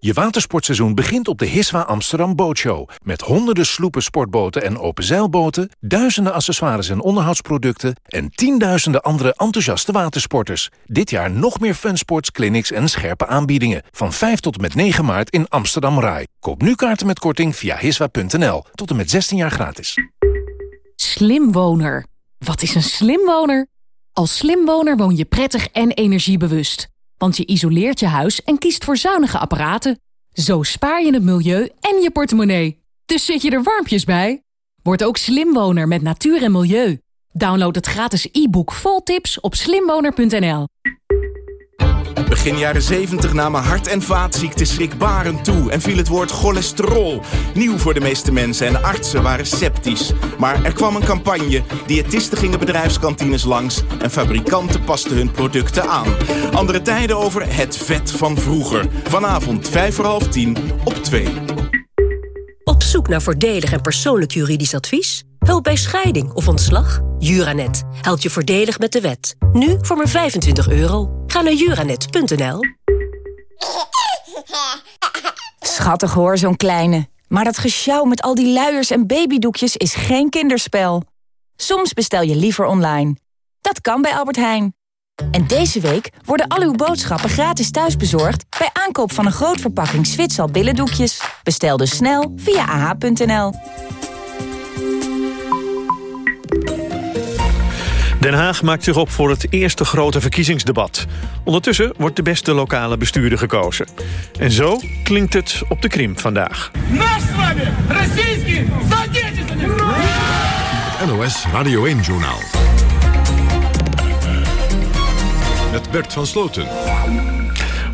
Je watersportseizoen begint op de Hiswa Amsterdam Bootshow. Met honderden sloepen, sportboten en openzeilboten... duizenden accessoires en onderhoudsproducten... en tienduizenden andere enthousiaste watersporters. Dit jaar nog meer funsports, clinics en scherpe aanbiedingen. Van 5 tot en met 9 maart in Amsterdam Rai. Koop nu kaarten met korting via hiswa.nl. Tot en met 16 jaar gratis. Slimwoner. Wat is een slimwoner? Als slimwoner woon je prettig en energiebewust. Want je isoleert je huis en kiest voor zuinige apparaten. Zo spaar je het milieu en je portemonnee. Dus zit je er warmpjes bij? Word ook slimwoner met natuur en milieu. Download het gratis e-book vol tips op slimwoner.nl. Begin jaren 70 namen hart- en vaatziekten schrikbarend toe... en viel het woord cholesterol. Nieuw voor de meeste mensen en artsen waren sceptisch. Maar er kwam een campagne. Diëtisten gingen bedrijfskantines langs... en fabrikanten pasten hun producten aan. Andere tijden over het vet van vroeger. Vanavond 5 voor half 10 op 2. Op zoek naar voordelig en persoonlijk juridisch advies? Hulp bij scheiding of ontslag? Juranet helpt je voordelig met de wet. Nu voor maar 25 euro. Ga naar juranet.nl. Schattig hoor, zo'n kleine. Maar dat gesjouw met al die luiers en babydoekjes is geen kinderspel. Soms bestel je liever online. Dat kan bij Albert Heijn. En deze week worden al uw boodschappen gratis thuisbezorgd... bij aankoop van een groot verpakking Zwitsal billendoekjes. Bestel dus snel via ah.nl. Den Haag maakt zich op voor het eerste grote verkiezingsdebat. Ondertussen wordt de beste lokale bestuurder gekozen. En zo klinkt het op de Krim vandaag. Het NOS Radio 1-journaal. Met Bert van Sloten.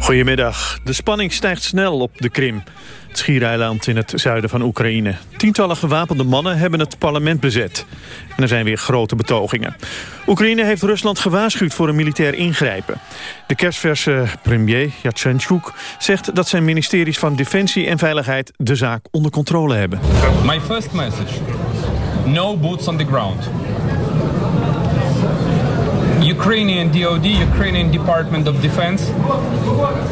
Goedemiddag. De spanning stijgt snel op de Krim. Het schiereiland in het zuiden van Oekraïne. Tientallen gewapende mannen hebben het parlement bezet. En er zijn weer grote betogingen. Oekraïne heeft Rusland gewaarschuwd voor een militair ingrijpen. De kerstverse premier Yatsenchuk zegt dat zijn ministeries van Defensie en Veiligheid de zaak onder controle hebben. My first message. No boots on the ground. Ukrainian DOD, Ukrainian Department of Defense,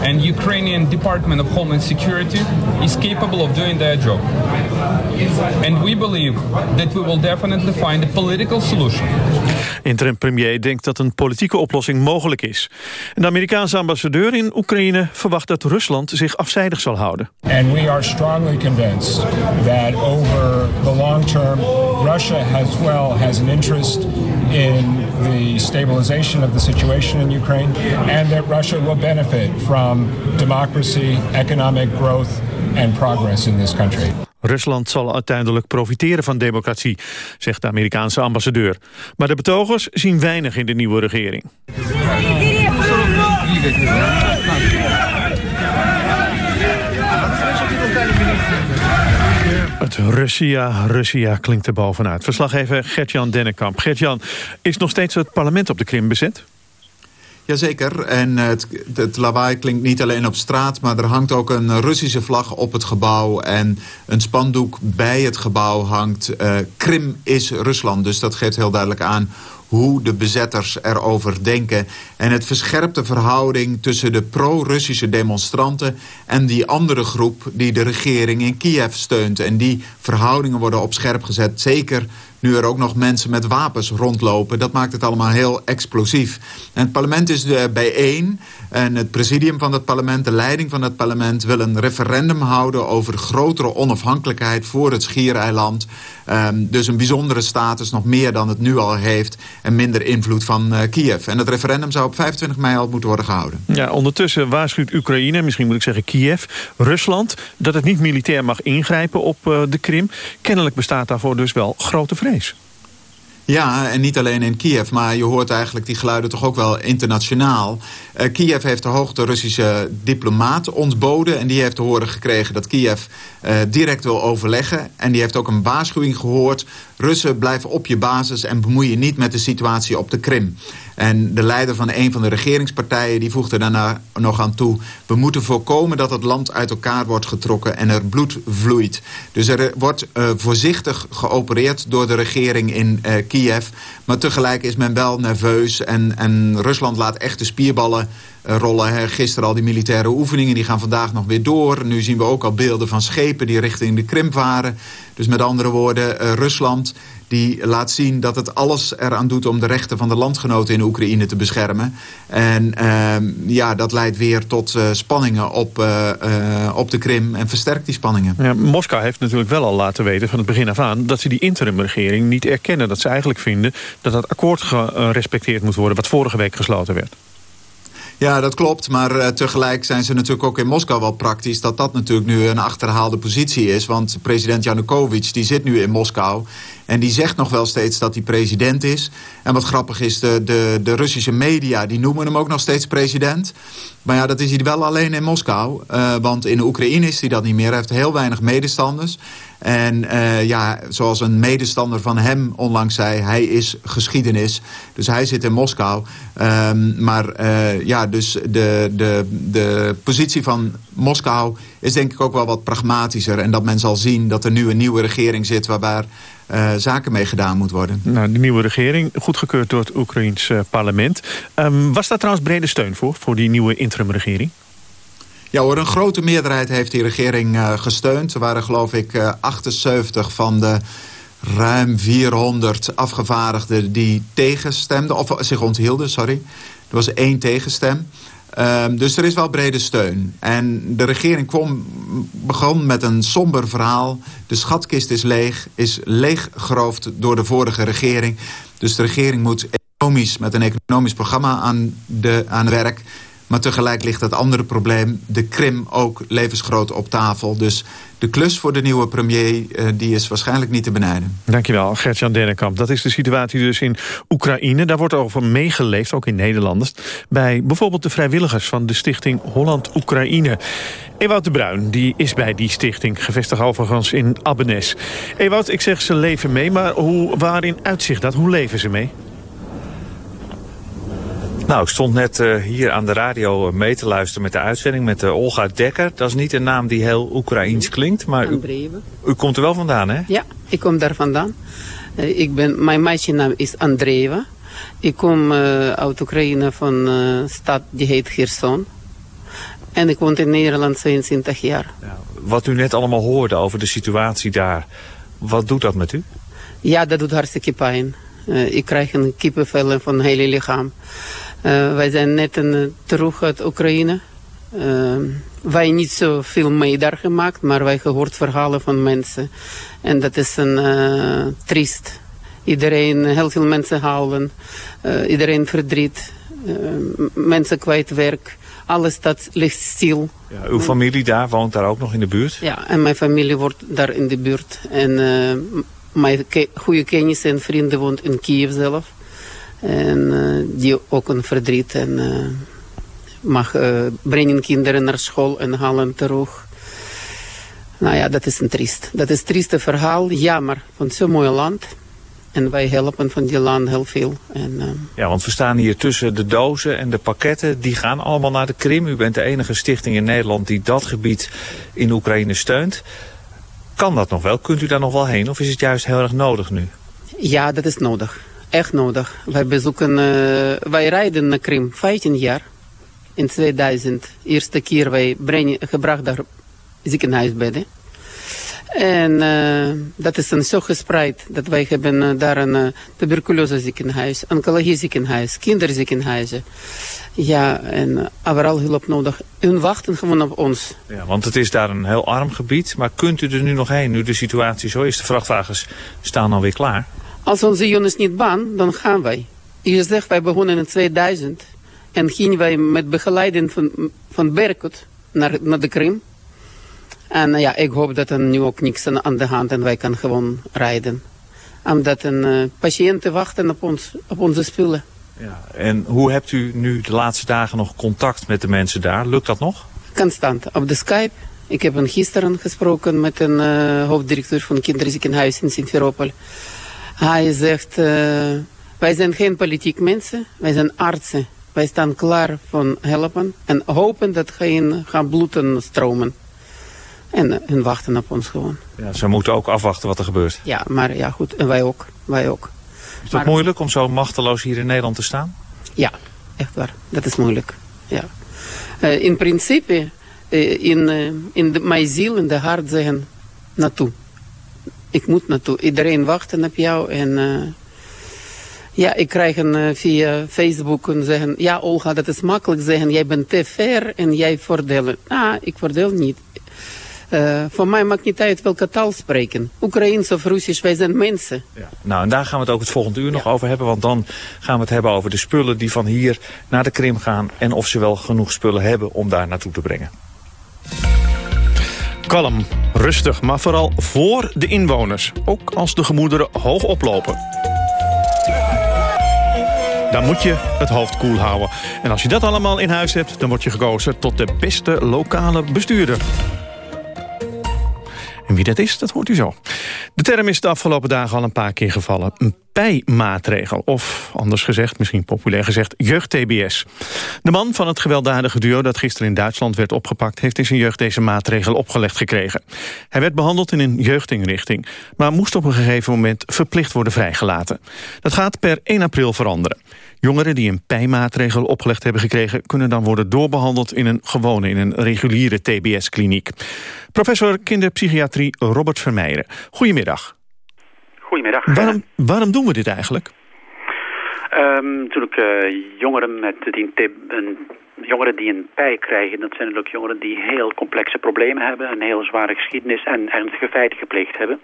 and Ukrainian Department of Homeland Security is capable of doing their job. And we believe that we will definitely find a political solution. Interim premier denkt dat een politieke oplossing mogelijk is. de Amerikaanse ambassadeur in Oekraïne verwacht dat Rusland zich afzijdig zal houden. And we are strongly convinced that over the long term Russia as well has an interest in the stabilization of the situation in Ukraine and that Russia will benefit from democracy, economic growth and progress in this country. Rusland zal uiteindelijk profiteren van democratie, zegt de Amerikaanse ambassadeur. Maar de betogers zien weinig in de nieuwe regering. Het Russia, Russia klinkt er bovenuit. Verslaggever Gert-Jan Dennekamp. Gert-Jan, is nog steeds het parlement op de Krim bezet? Jazeker. En het, het, lawaai klinkt niet alleen op straat... maar er hangt ook een Russische vlag op het gebouw... en een spandoek bij het gebouw hangt... Uh, Krim is Rusland. Dus dat geeft heel duidelijk aan hoe de bezetters erover denken. En het verscherpt de verhouding tussen de pro-Russische demonstranten... en die andere groep die de regering in Kiev steunt. En die verhoudingen worden op scherp gezet. Zeker nu er ook nog mensen met wapens rondlopen. Dat maakt het allemaal heel explosief. En het parlement is bijeen. En het presidium van het parlement, de leiding van het parlement... wil een referendum houden over grotere onafhankelijkheid voor het Schiereiland. Um, dus een bijzondere status, nog meer dan het nu al heeft... en minder invloed van uh, Kiev. En het referendum zou op 25 mei al moeten worden gehouden. Ja, ondertussen waarschuwt Oekraïne, misschien moet ik zeggen Kiev... Rusland, dat het niet militair mag ingrijpen op uh, de Krim. Kennelijk bestaat daarvoor dus wel grote vrees. Ja, en niet alleen in Kiev, maar je hoort eigenlijk die geluiden toch ook wel internationaal. Uh, Kiev heeft de hoogte Russische diplomaat ontboden... en die heeft te horen gekregen dat Kiev uh, direct wil overleggen. En die heeft ook een waarschuwing gehoord... Russen blijven op je basis en bemoei je niet met de situatie op de Krim. En de leider van een van de regeringspartijen die voegde daarna nog aan toe... we moeten voorkomen dat het land uit elkaar wordt getrokken en er bloed vloeit. Dus er wordt uh, voorzichtig geopereerd door de regering in uh, Kiev. Maar tegelijk is men wel nerveus en, en Rusland laat echt de spierballen rollen. Gisteren al die militaire oefeningen, die gaan vandaag nog weer door. Nu zien we ook al beelden van schepen die richting de Krim varen. Dus met andere woorden, uh, Rusland die laat zien dat het alles eraan doet om de rechten van de landgenoten in Oekraïne te beschermen. En uh, ja, dat leidt weer tot uh, spanningen op, op de Krim en versterkt die spanningen. Ja, Moskou heeft natuurlijk wel al laten weten van het begin af aan... dat ze die interimregering niet erkennen. Dat ze eigenlijk vinden dat dat akkoord gerespecteerd moet worden... wat vorige week gesloten werd. Ja, dat klopt. Maar uh, tegelijk zijn ze natuurlijk ook in Moskou wel praktisch... dat dat natuurlijk nu een achterhaalde positie is. Want president Yanukovych die zit nu in Moskou... en die zegt nog wel steeds dat hij president is. En wat grappig is, de, de, de Russische media die noemen hem ook nog steeds president. Maar ja, dat is hij wel alleen in Moskou. Uh, want in Oekraïne is hij dat niet meer. Hij heeft heel weinig medestanders. En uh, ja, zoals een medestander van hem onlangs zei... hij is geschiedenis. Dus hij zit in Moskou. Um, maar uh, ja, dus de, de, de positie van Moskou is denk ik ook wel wat pragmatischer. En dat men zal zien dat er nu een nieuwe regering zit... waarbij uh, zaken mee gedaan moet worden. Nou, de nieuwe regering, goedgekeurd door het Oekraïns parlement. Um, was daar trouwens brede steun voor, voor die nieuwe interimregering? Ja hoor, een grote meerderheid heeft die regering uh, gesteund. Er waren geloof ik uh, 78 van de ruim 400 afgevaardigden die tegenstemden. Of zich onthielden, sorry. Er was één tegenstem. Um, dus er is wel brede steun. En de regering kwam, begon met een somber verhaal. De schatkist is leeg, is leeggeroofd door de vorige regering. Dus de regering moet economisch, met een economisch programma aan, de, aan werk. Maar tegelijk ligt dat andere probleem, de Krim, ook levensgroot op tafel. Dus de klus voor de nieuwe premier uh, die is waarschijnlijk niet te benijden. Dankjewel, Gert-Jan Dennekamp. Dat is de situatie dus in Oekraïne. Daar wordt over meegeleefd, ook in Nederlanders... bij bijvoorbeeld de vrijwilligers van de stichting Holland-Oekraïne. Ewout de Bruin die is bij die stichting, gevestigd overigens in Abbenes. Ewout, ik zeg ze leven mee, maar hoe, waarin uitzicht dat? Hoe leven ze mee? Nou, ik stond net uh, hier aan de radio uh, mee te luisteren met de uitzending met uh, Olga Dekker. Dat is niet een naam die heel Oekraïens klinkt, maar u, u, komt er wel vandaan, hè? Ja, ik kom daar vandaan. ik ben, mijn meisje is Andreeva. Ik kom uit Oekraïne van een stad die heet Gerson. En ik woon in Nederland 22 jaar. Ja, wat u net allemaal hoorde over de situatie daar, wat doet dat met u? Ja, dat doet hartstikke pijn. ik krijg een kippenvel van het hele lichaam. Uh, wij zijn net een, eh, terug uit Oekraïne. Uh, wij niet zo veel mee daar gemaakt, maar wij gehoord verhalen van mensen. En dat is een uh, triest. Iedereen, heel veel mensen halen. iedereen verdriet. mensen kwijt werk. Alles dat ligt stil. Ja, uw familie daar woont daar ook nog in de buurt? Ja, en mijn familie wordt daar in de buurt. En mijn goede kennis en vrienden woont in Kiev zelf. En uh, die ook een verdriet en uh, mag uh, brengen kinderen naar school en halen terug. Nou ja, dat is een triest. Dat is een trieste verhaal. Jammer van zo'n mooi land. En wij helpen van die land heel veel. En, ja, want we staan hier tussen de dozen en de pakketten. Die gaan allemaal naar de Krim. U bent de enige stichting in Nederland die dat gebied in Oekraïne steunt. Kan dat nog wel? Kunt u daar nog wel heen? Of is het juist heel erg nodig nu? Ja, dat is nodig echt nodig. Wij bezoeken, uh, wij rijden naar Krim 15 jaar. In 2000. Eerste keer wij brengen, gebracht daar ziekenhuisbedden. En uh, dat is een zo gespreid dat wij hebben uh, daar een tuberculose ziekenhuis, oncologie ziekenhuis, kinderziekenhuizen. Ja, en overal hulp nodig. Hun wachten gewoon op ons. Ja, want het is daar een heel arm gebied. Maar kunt u er nu nog heen, nu de situatie zo is? De vrachtwagens staan alweer klaar. Als onze jongens niet baan, dan gaan wij. Je zegt, wij begonnen in 2000. En gingen wij met begeleiding van, van Berkut naar, naar de Krim. En ja, ik hoop dat er nu ook niks aan de hand en wij kunnen gewoon rijden. Omdat een uh, patiënten wachten op, ons, op onze spullen. Ja, en hoe hebt u nu de laatste dagen nog contact met de mensen daar? Lukt dat nog? Constant, op de Skype. Ik heb een gisteren gesproken met een uh, hoofddirecteur van kinderziekenhuis in Sint-Veropel. Hij zegt, uh, wij zijn geen politiek mensen, wij zijn artsen. Wij staan klaar van helpen en hopen dat geen gaan bloeden stromen. En uh, hun wachten op ons gewoon. Ja, ze moeten ook afwachten wat er gebeurt. Ja, maar ja goed, en wij ook. Wij ook. Is dat moeilijk om zo machteloos hier in Nederland te staan? Ja, echt waar. Dat is moeilijk. Ja. Uh, in principe, in, in de, mijn ziel, in de hart zeggen, naartoe ik moet naartoe. Iedereen wacht op jou. En uh, ja, ik krijg een, uh, via Facebook en zeggen... Ja, Olga, dat is makkelijk zeggen. Jij bent te ver en jij voordelen. Ah, ik voordeel niet. Uh, voor mij maakt niet uit welke taal spreken. Oekraïens of Russisch, wij zijn mensen. Ja. Nou, en daar gaan we het ook het volgende uur ja. nog over hebben. Want dan gaan we het hebben over de spullen die van hier naar de Krim gaan. En of ze wel genoeg spullen hebben om daar naartoe te brengen. Kalm, rustig, maar vooral voor de inwoners. Ook als de gemoederen hoog oplopen. Dan moet je het hoofd koel houden. En als je dat allemaal in huis hebt, dan word je gekozen tot de beste lokale bestuurder. En wie dat is, dat hoort u zo. De term is de afgelopen dagen al een paar keer gevallen. Een pijmaatregel, of anders gezegd, misschien populair gezegd, jeugd-TBS. De man van het gewelddadige duo dat gisteren in Duitsland werd opgepakt... heeft in zijn jeugd deze maatregel opgelegd gekregen. Hij werd behandeld in een jeugdinrichting... maar moest op een gegeven moment verplicht worden vrijgelaten. Dat gaat per 1 april veranderen. Jongeren die een pijmaatregel opgelegd hebben gekregen... kunnen dan worden doorbehandeld in een gewone, in een reguliere TBS-kliniek. Professor kinderpsychiatrie Robert Vermeijeren. Goedemiddag. Goedemiddag. Waarom, waarom doen we dit eigenlijk? Um, natuurlijk uh, jongeren met die een jongeren die een pij krijgen, dat zijn natuurlijk jongeren die heel complexe problemen hebben, een heel zware geschiedenis en ernstige feiten gepleegd hebben.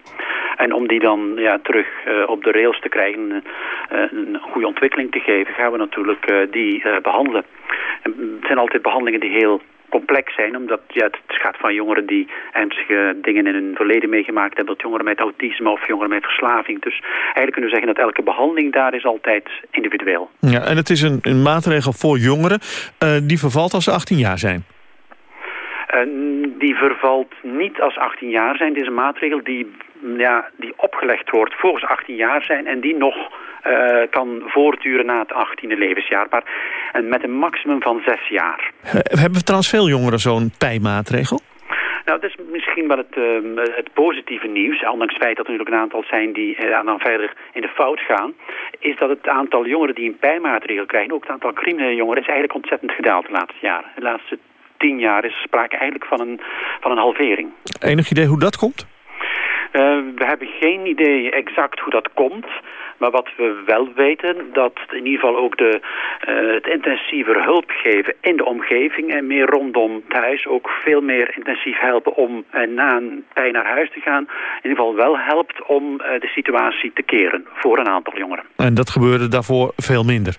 En om die dan ja, terug op de rails te krijgen, een goede ontwikkeling te geven, gaan we natuurlijk die behandelen. En het zijn altijd behandelingen die heel complex zijn, omdat ja, het gaat van jongeren die ernstige dingen in hun verleden meegemaakt hebben, tot jongeren met autisme of jongeren met verslaving. Dus eigenlijk kunnen we zeggen dat elke behandeling daar is altijd individueel. Ja, en het is een, een maatregel voor jongeren uh, die vervalt als ze 18 jaar zijn. Uh, die vervalt niet als 18 jaar zijn. Deze maatregel die, ja, die opgelegd wordt voor ze 18 jaar zijn en die nog uh, kan voortduren na het 18e levensjaar. Maar en met een maximum van zes jaar. hebben we trouwens veel jongeren zo'n pijmaatregel? Nou, dat is misschien wel het, uh, het positieve nieuws. Ondanks het feit dat er natuurlijk een aantal zijn die uh, dan verder in de fout gaan. Is dat het aantal jongeren die een pijmaatregel krijgen, ook het aantal criminele jongeren, is eigenlijk ontzettend gedaald de laatste jaren. De laatste tien jaar is sprake eigenlijk van een, van een halvering. Enig idee hoe dat komt? Uh, we hebben geen idee exact hoe dat komt. Maar wat we wel weten, dat in ieder geval ook de, uh, het intensiever hulp geven in de omgeving en meer rondom thuis ook veel meer intensief helpen om uh, na een pijn naar huis te gaan. In ieder geval wel helpt om uh, de situatie te keren voor een aantal jongeren. En dat gebeurde daarvoor veel minder?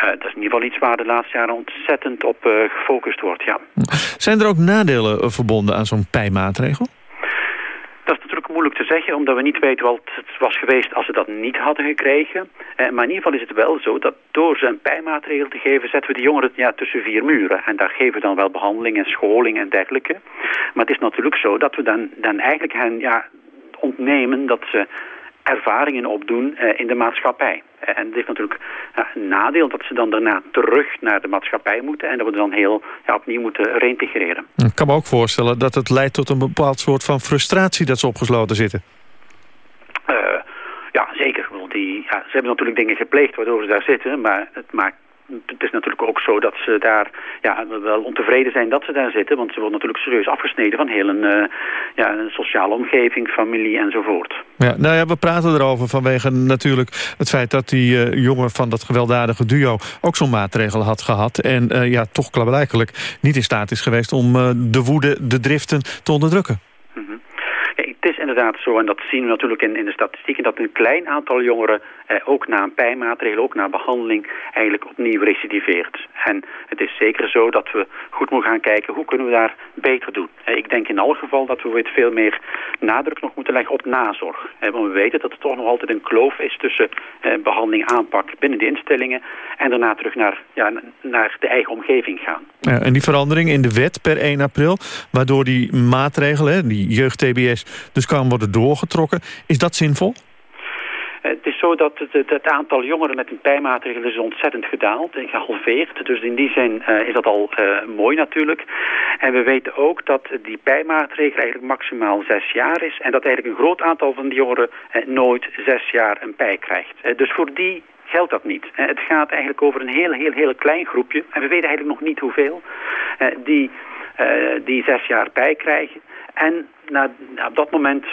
Dat is in ieder geval iets waar de laatste jaren ontzettend op gefocust wordt, ja. Zijn er ook nadelen verbonden aan zo'n pijmaatregel? Moeilijk te zeggen, omdat we niet weten wat het was geweest als ze dat niet hadden gekregen. Eh, maar in ieder geval is het wel zo dat door ze een te geven, zetten we de jongeren ja, tussen vier muren. En daar geven we dan wel behandeling en scholing en dergelijke. Maar het is natuurlijk zo dat we dan, dan eigenlijk hen ja, ontnemen dat ze ervaringen opdoen uh, in de maatschappij. Uh, en het heeft natuurlijk een nadeel dat ze dan daarna terug naar de maatschappij moeten... en dat we dan heel ja, opnieuw moeten reintegreren. Ik kan me ook voorstellen dat het leidt tot een bepaald soort van frustratie... dat ze opgesloten zitten. ja, zeker. Die, ja, ze hebben natuurlijk dingen gepleegd waardoor ze daar zitten... maar het maakt het is natuurlijk ook zo dat ze daar ja, wel ontevreden zijn dat ze daar zitten. Want ze worden natuurlijk serieus afgesneden van heel een, uh, ja, een sociale omgeving, familie enzovoort. Ja, nou ja, we praten erover vanwege natuurlijk het feit dat die uh, jongen van dat gewelddadige duo ook zo'n maatregel had gehad. En uh, ja, toch klaarblijkelijk niet in staat is geweest om de woede, de driften te onderdrukken. Mm -hmm. Zo, en dat zien we natuurlijk in, in de statistieken... dat een klein aantal jongeren eh, ook na een pijnmaatregel, ook na behandeling... eigenlijk opnieuw recidiveert. En het is zeker zo dat we goed moeten gaan kijken... hoe kunnen we daar beter doen. Eh, ik denk in elk geval dat we veel meer nadruk nog moeten leggen op nazorg. Eh, want we weten dat er toch nog altijd een kloof is... tussen eh, behandeling aanpak binnen de instellingen... en daarna terug naar, ja, naar de eigen omgeving gaan. Ja, en die verandering in de wet per 1 april... waardoor die maatregelen, die jeugd-TBS dus kan worden doorgetrokken. Is dat zinvol? Het is zo dat het, aantal jongeren met een pijnmaatregel is ontzettend gedaald en gehalveerd. Dus in die zin uh, is dat al uh, mooi natuurlijk. En we weten ook dat die pijnmaatregel eigenlijk maximaal zes jaar is. En dat eigenlijk een groot aantal van die jongeren uh, nooit zes jaar een pij krijgt. dus voor die geldt dat niet. het gaat eigenlijk over een heel, heel, heel klein groepje. En we weten eigenlijk nog niet hoeveel. die, die zes jaar pij krijgen. En na, op dat moment,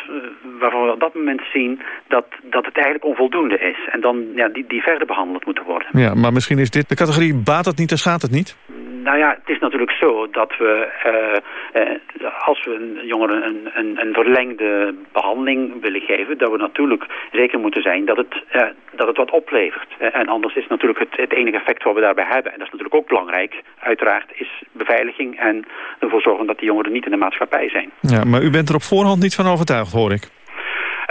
waarvan we op dat moment zien dat, dat het eigenlijk onvoldoende is. En dan ja, die, die verder behandeld moeten worden. Ja, maar misschien is dit de categorie baat het niet en schaadt het niet? Nou ja, het is natuurlijk zo dat we, uh, uh, als we een jongeren een, een, een, verlengde behandeling willen geven, dat we natuurlijk zeker moeten zijn dat het, uh, dat het wat oplevert. en anders is natuurlijk het, het enige effect wat we daarbij hebben, en dat is natuurlijk ook belangrijk, uiteraard, is beveiliging en ervoor zorgen dat die jongeren niet in de maatschappij zijn. Ja, maar u bent er op voorhand niet van overtuigd, hoor ik.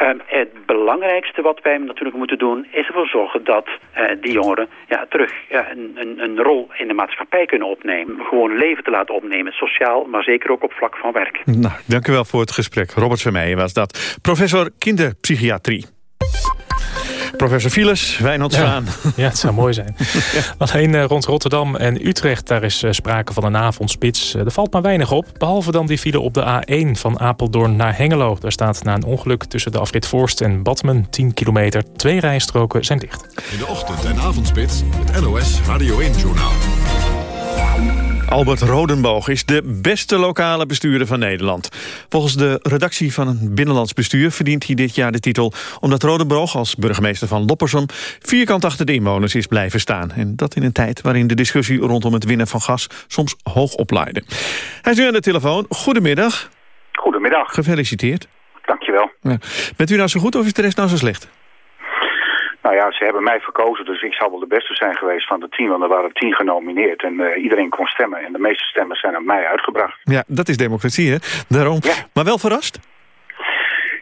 Uh, het belangrijkste wat wij natuurlijk moeten doen... is ervoor zorgen dat uh, die jongeren ja, terug ja, een, een, een, rol in de maatschappij kunnen opnemen. Gewoon leven te laten opnemen. Sociaal, maar zeker ook op vlak van werk. Nou, dank u wel voor het gesprek. Robert Vermeijen was dat. Professor kinderpsychiatrie. Professor Files, Wijnald Zwaan. Ja, ja, het zou mooi zijn. ja. Alleen uh, rond Rotterdam en Utrecht, daar is uh, sprake van een avondspits. Uh, er valt maar weinig op, behalve dan die file op de A1 van Apeldoorn naar Hengelo. Daar staat na een ongeluk tussen de afrit Voorst en Badmen 10 kilometer. Twee rijstroken zijn dicht. In de ochtend- en avondspits, het NOS Radio 1-journaal. Albert Rodenboog is de beste lokale bestuurder van Nederland. Volgens de redactie van een binnenlands bestuur verdient hij dit jaar de titel... omdat Rodenboog als burgemeester van Loppersum vierkant achter de inwoners is blijven staan. En dat in een tijd waarin de discussie rondom het winnen van gas soms hoog oplaaide. Hij is nu aan de telefoon. Goedemiddag. Goedemiddag. Gefeliciteerd. Dankjewel. Ja. Bent u nou zo goed of is de rest nou zo slecht? Nou ja, ze hebben mij verkozen, dus ik zal wel de beste zijn geweest van de tien. Want er waren tien genomineerd en uh, iedereen kon stemmen. En de meeste stemmen zijn aan mij uitgebracht. Ja, dat is democratie, hè? Daarom. Ja. Maar wel verrast?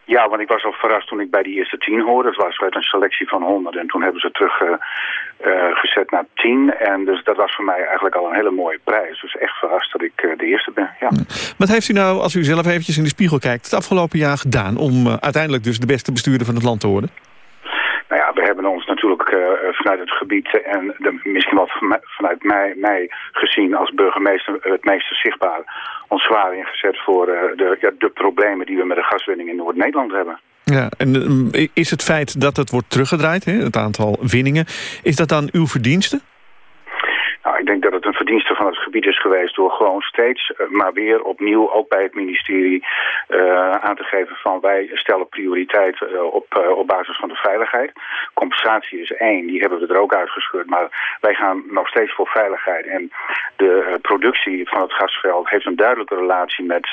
Ja, want ik was al verrast toen ik bij die eerste tien hoorde. Het was uit een selectie van honderd. En toen hebben ze terug uh, uh, gezet naar tien. En dus dat was voor mij eigenlijk al een hele mooie prijs. Dus echt verrast dat ik uh, de eerste ben, ja. Wat heeft u nou, als u zelf eventjes in de spiegel kijkt... het afgelopen jaar gedaan om uiteindelijk dus de beste bestuurder van het land te worden? Hebben ons natuurlijk uh, vanuit het gebied en de, misschien wel vanuit mij, mij gezien als burgemeester het meeste zichtbaar ons zwaar ingezet voor uh, de, ja, de problemen die we met de gaswinning in Noord-Nederland hebben. Ja, en uh, is het feit dat het wordt teruggedraaid, hè, het aantal winningen, is dat dan uw verdienste? Nou, ik denk dat verdienste van het gebied is geweest door gewoon steeds uh, maar weer opnieuw, ook bij het ministerie, uh, aan te geven van wij stellen prioriteit uh, op, op basis van de veiligheid. Compensatie is één, die hebben we er ook uitgescheurd, maar wij gaan nog steeds voor veiligheid. En de productie van het gasveld heeft een duidelijke relatie met,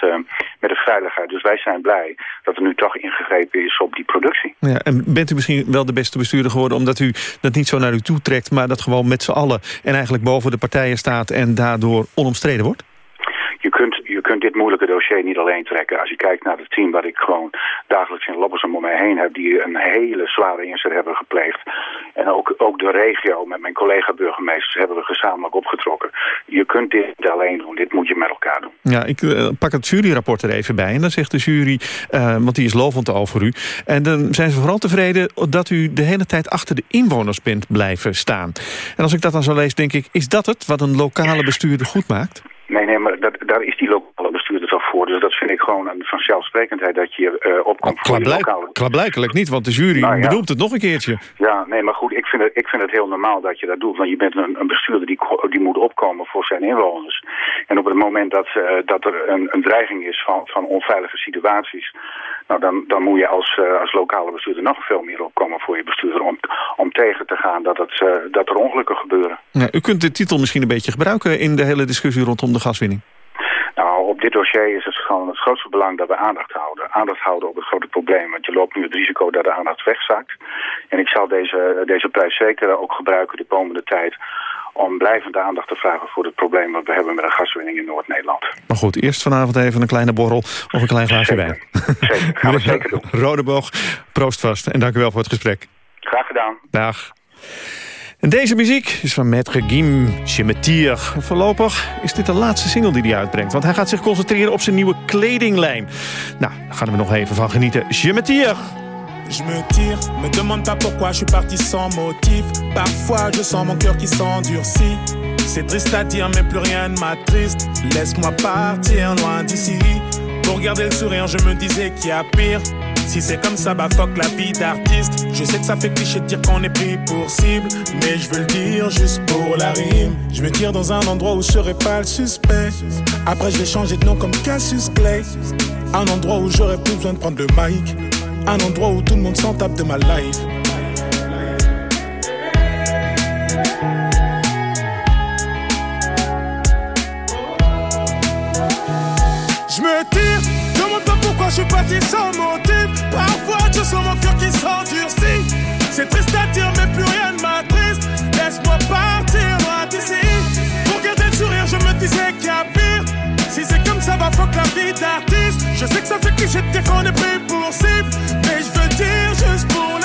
met de veiligheid. Dus wij zijn blij dat er nu toch ingegrepen is op die productie. Ja, en bent u misschien wel de beste bestuurder geworden omdat u dat niet zo naar u toe trekt, maar dat gewoon met z'n allen en eigenlijk boven de partijen staat en daardoor onomstreden wordt? Je kunt, kunt dit moeilijke dossier niet alleen trekken. Als je kijkt naar het team wat ik gewoon dagelijks in Loppersum om mij heen heb... die een hele zware inzet hebben gepleegd. En ook, ook de regio met mijn collega-burgemeesters hebben we gezamenlijk opgetrokken. Je kunt dit niet alleen doen, dit moet je met elkaar doen. Ja, ik uh, pak het juryrapport er even bij. En dan zegt de jury, uh, want die is lovend over u... en dan zijn ze vooral tevreden dat u de hele tijd achter de inwoners bent blijven staan. En als ik dat dan zo lees, denk ik, is dat het wat een lokale bestuurder goed maakt? Nee, nee, maar dat, daar is die lokale voor. Dus dat vind ik gewoon een vanzelfsprekendheid dat je uh, opkomt voor die lokale... Klaarblijkelijk niet, want de jury nou, ja. bedoelt het nog een keertje. Ja, nee, maar goed, ik vind, het, ik vind het heel normaal dat je dat doet. Want je bent een, een bestuurder die, die moet opkomen voor zijn inwoners. En op het moment dat, uh, dat er een, een dreiging is van, van onveilige situaties... Nou, dan, dan moet je als, uh, als lokale bestuurder nog veel meer opkomen voor je bestuurder... om, om tegen te gaan dat, het, dat er ongelukken gebeuren. Ja, u kunt de titel misschien een beetje gebruiken in de hele discussie rondom de gaswinning. Op dit dossier is het gewoon het grootste belang dat we aandacht houden. Aandacht houden op het grote probleem, want je loopt nu het risico dat de aandacht wegzakt. En ik zal deze, deze prijs zeker ook gebruiken de komende tijd om blijvende aandacht te vragen voor het probleem wat we hebben met de gaswinning in Noord-Nederland. Maar goed, eerst vanavond even een kleine borrel of een klein glaasje wijn. Zeker, gaan we zeker doen. Rodeboog, proost vast en dank u wel voor het gesprek. Graag gedaan. Dag. En deze muziek is van Maître Gim Chemetier. Voorlopig is dit de laatste single die hij uitbrengt. Want hij gaat zich concentreren op zijn nieuwe kledinglijn. Nou, daar gaan we nog even van genieten. Chemetier! Je me tire, me demande pas pourquoi je suis parti sans motif. Parfois je sens mon cœur qui s'endurcit. C'est triste à dire, mais plus rien ne m'attriste. Laisse-moi partir loin d'ici. Pour garder le sourire, je me disais qu'il y a pire. Si c'est comme ça, bah la vie d'artiste. Je sais que ça fait cliché de dire qu'on est pris pour cible. Mais je veux le dire juste pour la rime. Je me tire dans un endroit où je serai pas le suspect. Après, je vais changer de nom comme Cassius Clay. Un endroit où j'aurais plus besoin de prendre le mic. Un endroit où tout le monde s'en tape de ma life. Sens mon cœur qui s'endurcit. C'est triste à dire, mais plus rien ne m'attriste. Laisse-moi partir d'ici. Pour garder le sourire, je me disais qu'il y a pire. Si c'est comme ça, va fuck la vie d'artiste. Je sais que ça fait cliché de dire qu'on est pris pour cible. Mais je veux dire juste pour la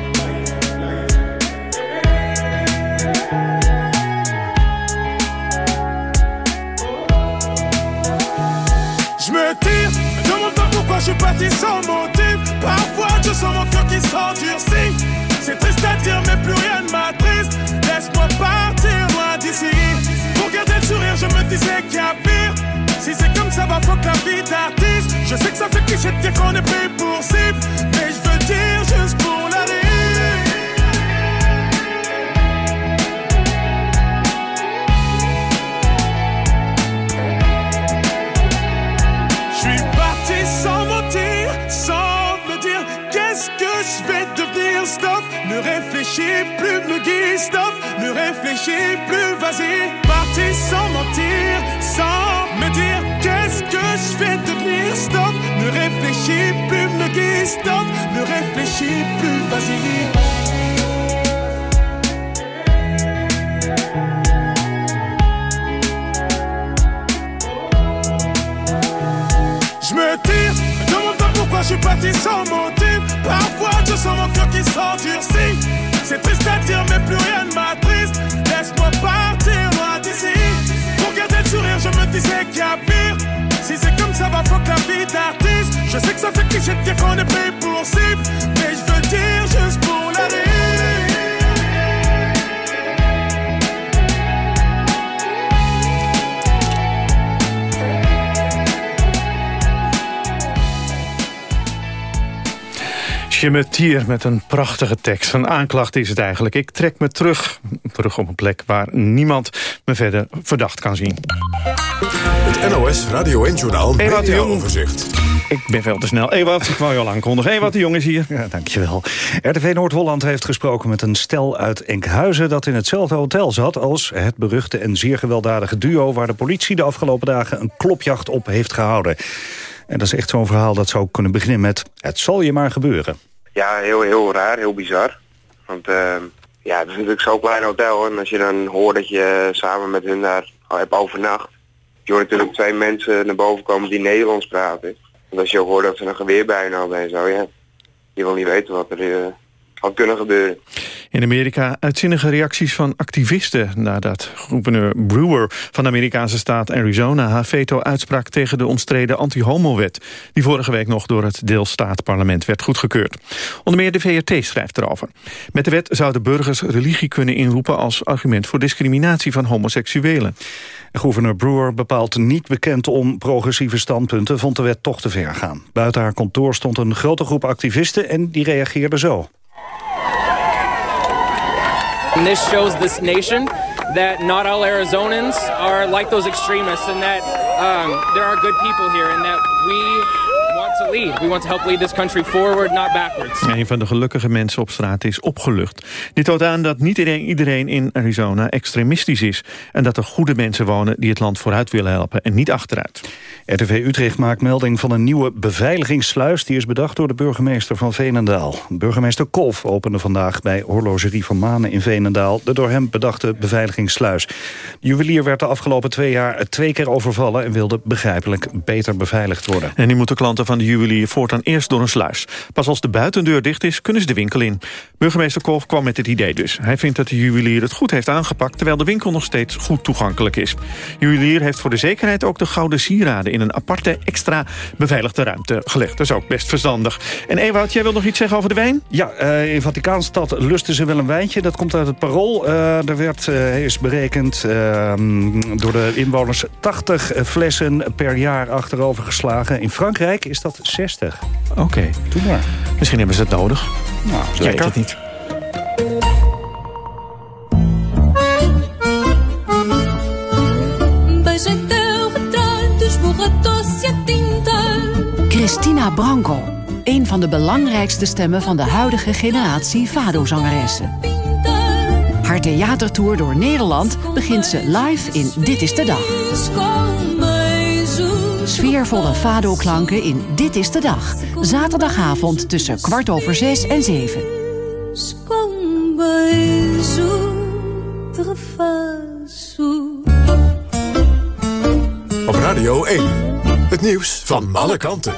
Je me tire, me demande pas pourquoi je suis parti sans motif. Parfois je sens mon cœur qui s'endurcit. C'est triste à dire, mais plus réfléchis plus, vas-y. Parti sans mentir, sans me dire qu'est-ce que je vais devenir. Stop, ne réfléchis plus, me guide. Stop, ne réfléchis plus, vas-y. Je me tire, demande pas pourquoi je suis parti sans motif. Parfois je sens mon cœur qui s'endurcit. C'est triste à dire, mais plus rien ne m'attriste. Laisse-moi partir loin d'ici. Pour garder le sourire, je me disais qu'il y a pire. Si c'est comme ça, va fuck la vie d'artiste. Je sais que ça fait cliché de dire qu'on est pris pour cible. Mais je veux dire juste pour la rire. Je me tier met een prachtige tekst. Een aanklacht is het eigenlijk. Ik trek me terug, terug op een plek waar niemand me verder verdacht kan zien. Het NOS Radio 1 Journaal Ewout de Jong. overzicht. Ik ben veel te snel. Ewout, ik wou je al aankondigen. Ewout de Jong is hier. Ja, dankjewel. RTV Noord-Holland heeft gesproken met een stel uit Enkhuizen... dat in hetzelfde hotel zat als het beruchte en zeer gewelddadige duo... waar de politie de afgelopen dagen een klopjacht op heeft gehouden. En dat is echt zo'n verhaal dat zou kunnen beginnen met... het zal je maar gebeuren. Ja, heel, heel raar, heel bizar. Want eh, ja, het is natuurlijk zo'n klein hotel. En als je dan hoort dat je samen met hun daar al hebt overnacht. Je hoort natuurlijk twee mensen naar boven komen die Nederlands praten. Want als je hoort dat ze een geweer bij hun hadden en zo, ja. Je wil niet weten wat er eh, had kunnen gebeuren. In Amerika uitzinnige reacties van activisten... nadat gouverneur Brewer van de Amerikaanse staat Arizona... haar veto-uitspraak tegen de omstreden anti-homo-wet... die vorige week nog door het deelstaatparlement werd goedgekeurd. Onder meer de VRT schrijft erover. Met de wet zouden burgers religie kunnen inroepen... als argument voor discriminatie van homoseksuelen. Gouverneur Brewer bepaalt niet bekend om progressieve standpunten... vond de wet toch te ver gaan. Buiten haar kantoor stond een grote groep activisten... en die reageerden zo. And this shows this nation that not all Arizonans are like those extremists and that um, there are good people here and that we to lead. We want to help lead this country forward, not backwards. Een van de gelukkige mensen op straat is opgelucht. Dit toont aan dat niet iedereen, iedereen in Arizona extremistisch is... en dat er goede mensen wonen die het land vooruit willen helpen en niet achteruit. RTV Utrecht maakt melding van een nieuwe beveiligingssluis... die is bedacht door de burgemeester van Veenendaal. Burgemeester Kolf opende vandaag bij Horlogerie van Manen in Veenendaal... de door hem bedachte beveiligingssluis. De juwelier werd de afgelopen twee jaar twee keer overvallen... en wilde begrijpelijk beter beveiligd worden. En nu moeten klanten van de juwelier voortaan eerst door een sluis. Pas als de buitendeur dicht is, kunnen ze de winkel in. Burgemeester Kolf kwam met het idee dus. Hij vindt dat de juwelier het goed heeft aangepakt... terwijl de winkel nog steeds goed toegankelijk is. Juwelier heeft voor de zekerheid ook de gouden sieraden... in een aparte, extra beveiligde ruimte gelegd. Dat is ook best verstandig. En Ewout, jij wil nog iets zeggen over de wijn? Ja, eh, in Vaticaanstad lusten ze wel een wijntje. Dat komt uit het parool. Eh, er werd, eh, is berekend eh, door de inwoners 80 flessen per jaar achterover geslagen. In Frankrijk is dat 60. Oké. Doe maar. Misschien hebben ze het nodig. Nou, Je weet het niet. Tinta. Christina Branco. Een van de belangrijkste stemmen van de huidige generatie Fado-zangeressen. Haar theatertour door Nederland begint ze live in Dit is de Dag. Sfeervolle Fado-klanken in Dit is de Dag. Zaterdagavond tussen kwart over zes en zeven. Op Radio 1. Het nieuws van alle kanten.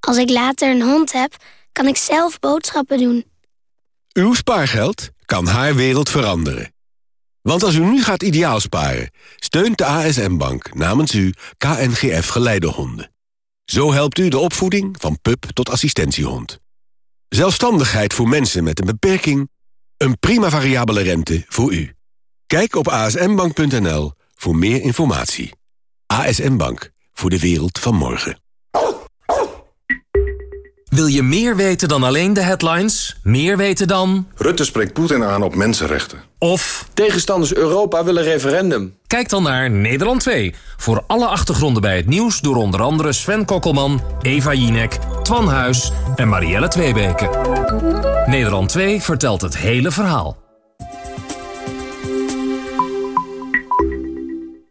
Als ik later een hond heb, kan ik zelf boodschappen doen. Uw spaargeld kan haar wereld veranderen. Want als u nu gaat ideaal sparen, steunt de ASM-bank namens u KNGF Geleidehonden. Zo helpt u de opvoeding van pup tot assistentiehond. Zelfstandigheid voor mensen met een beperking. Een prima variabele rente voor u. Kijk op asmbank.nl voor meer informatie. ASM Bank, voor de wereld van morgen. Wil je meer weten dan alleen de headlines? Meer weten dan... Rutte spreekt Poetin aan op mensenrechten. Of... Tegenstanders Europa willen referendum. Kijk dan naar Nederland 2. Voor alle achtergronden bij het nieuws door onder andere Sven Kokkelman, Eva Jinek, Twan Huis en Marielle Tweebeke. Nederland 2 vertelt het hele verhaal.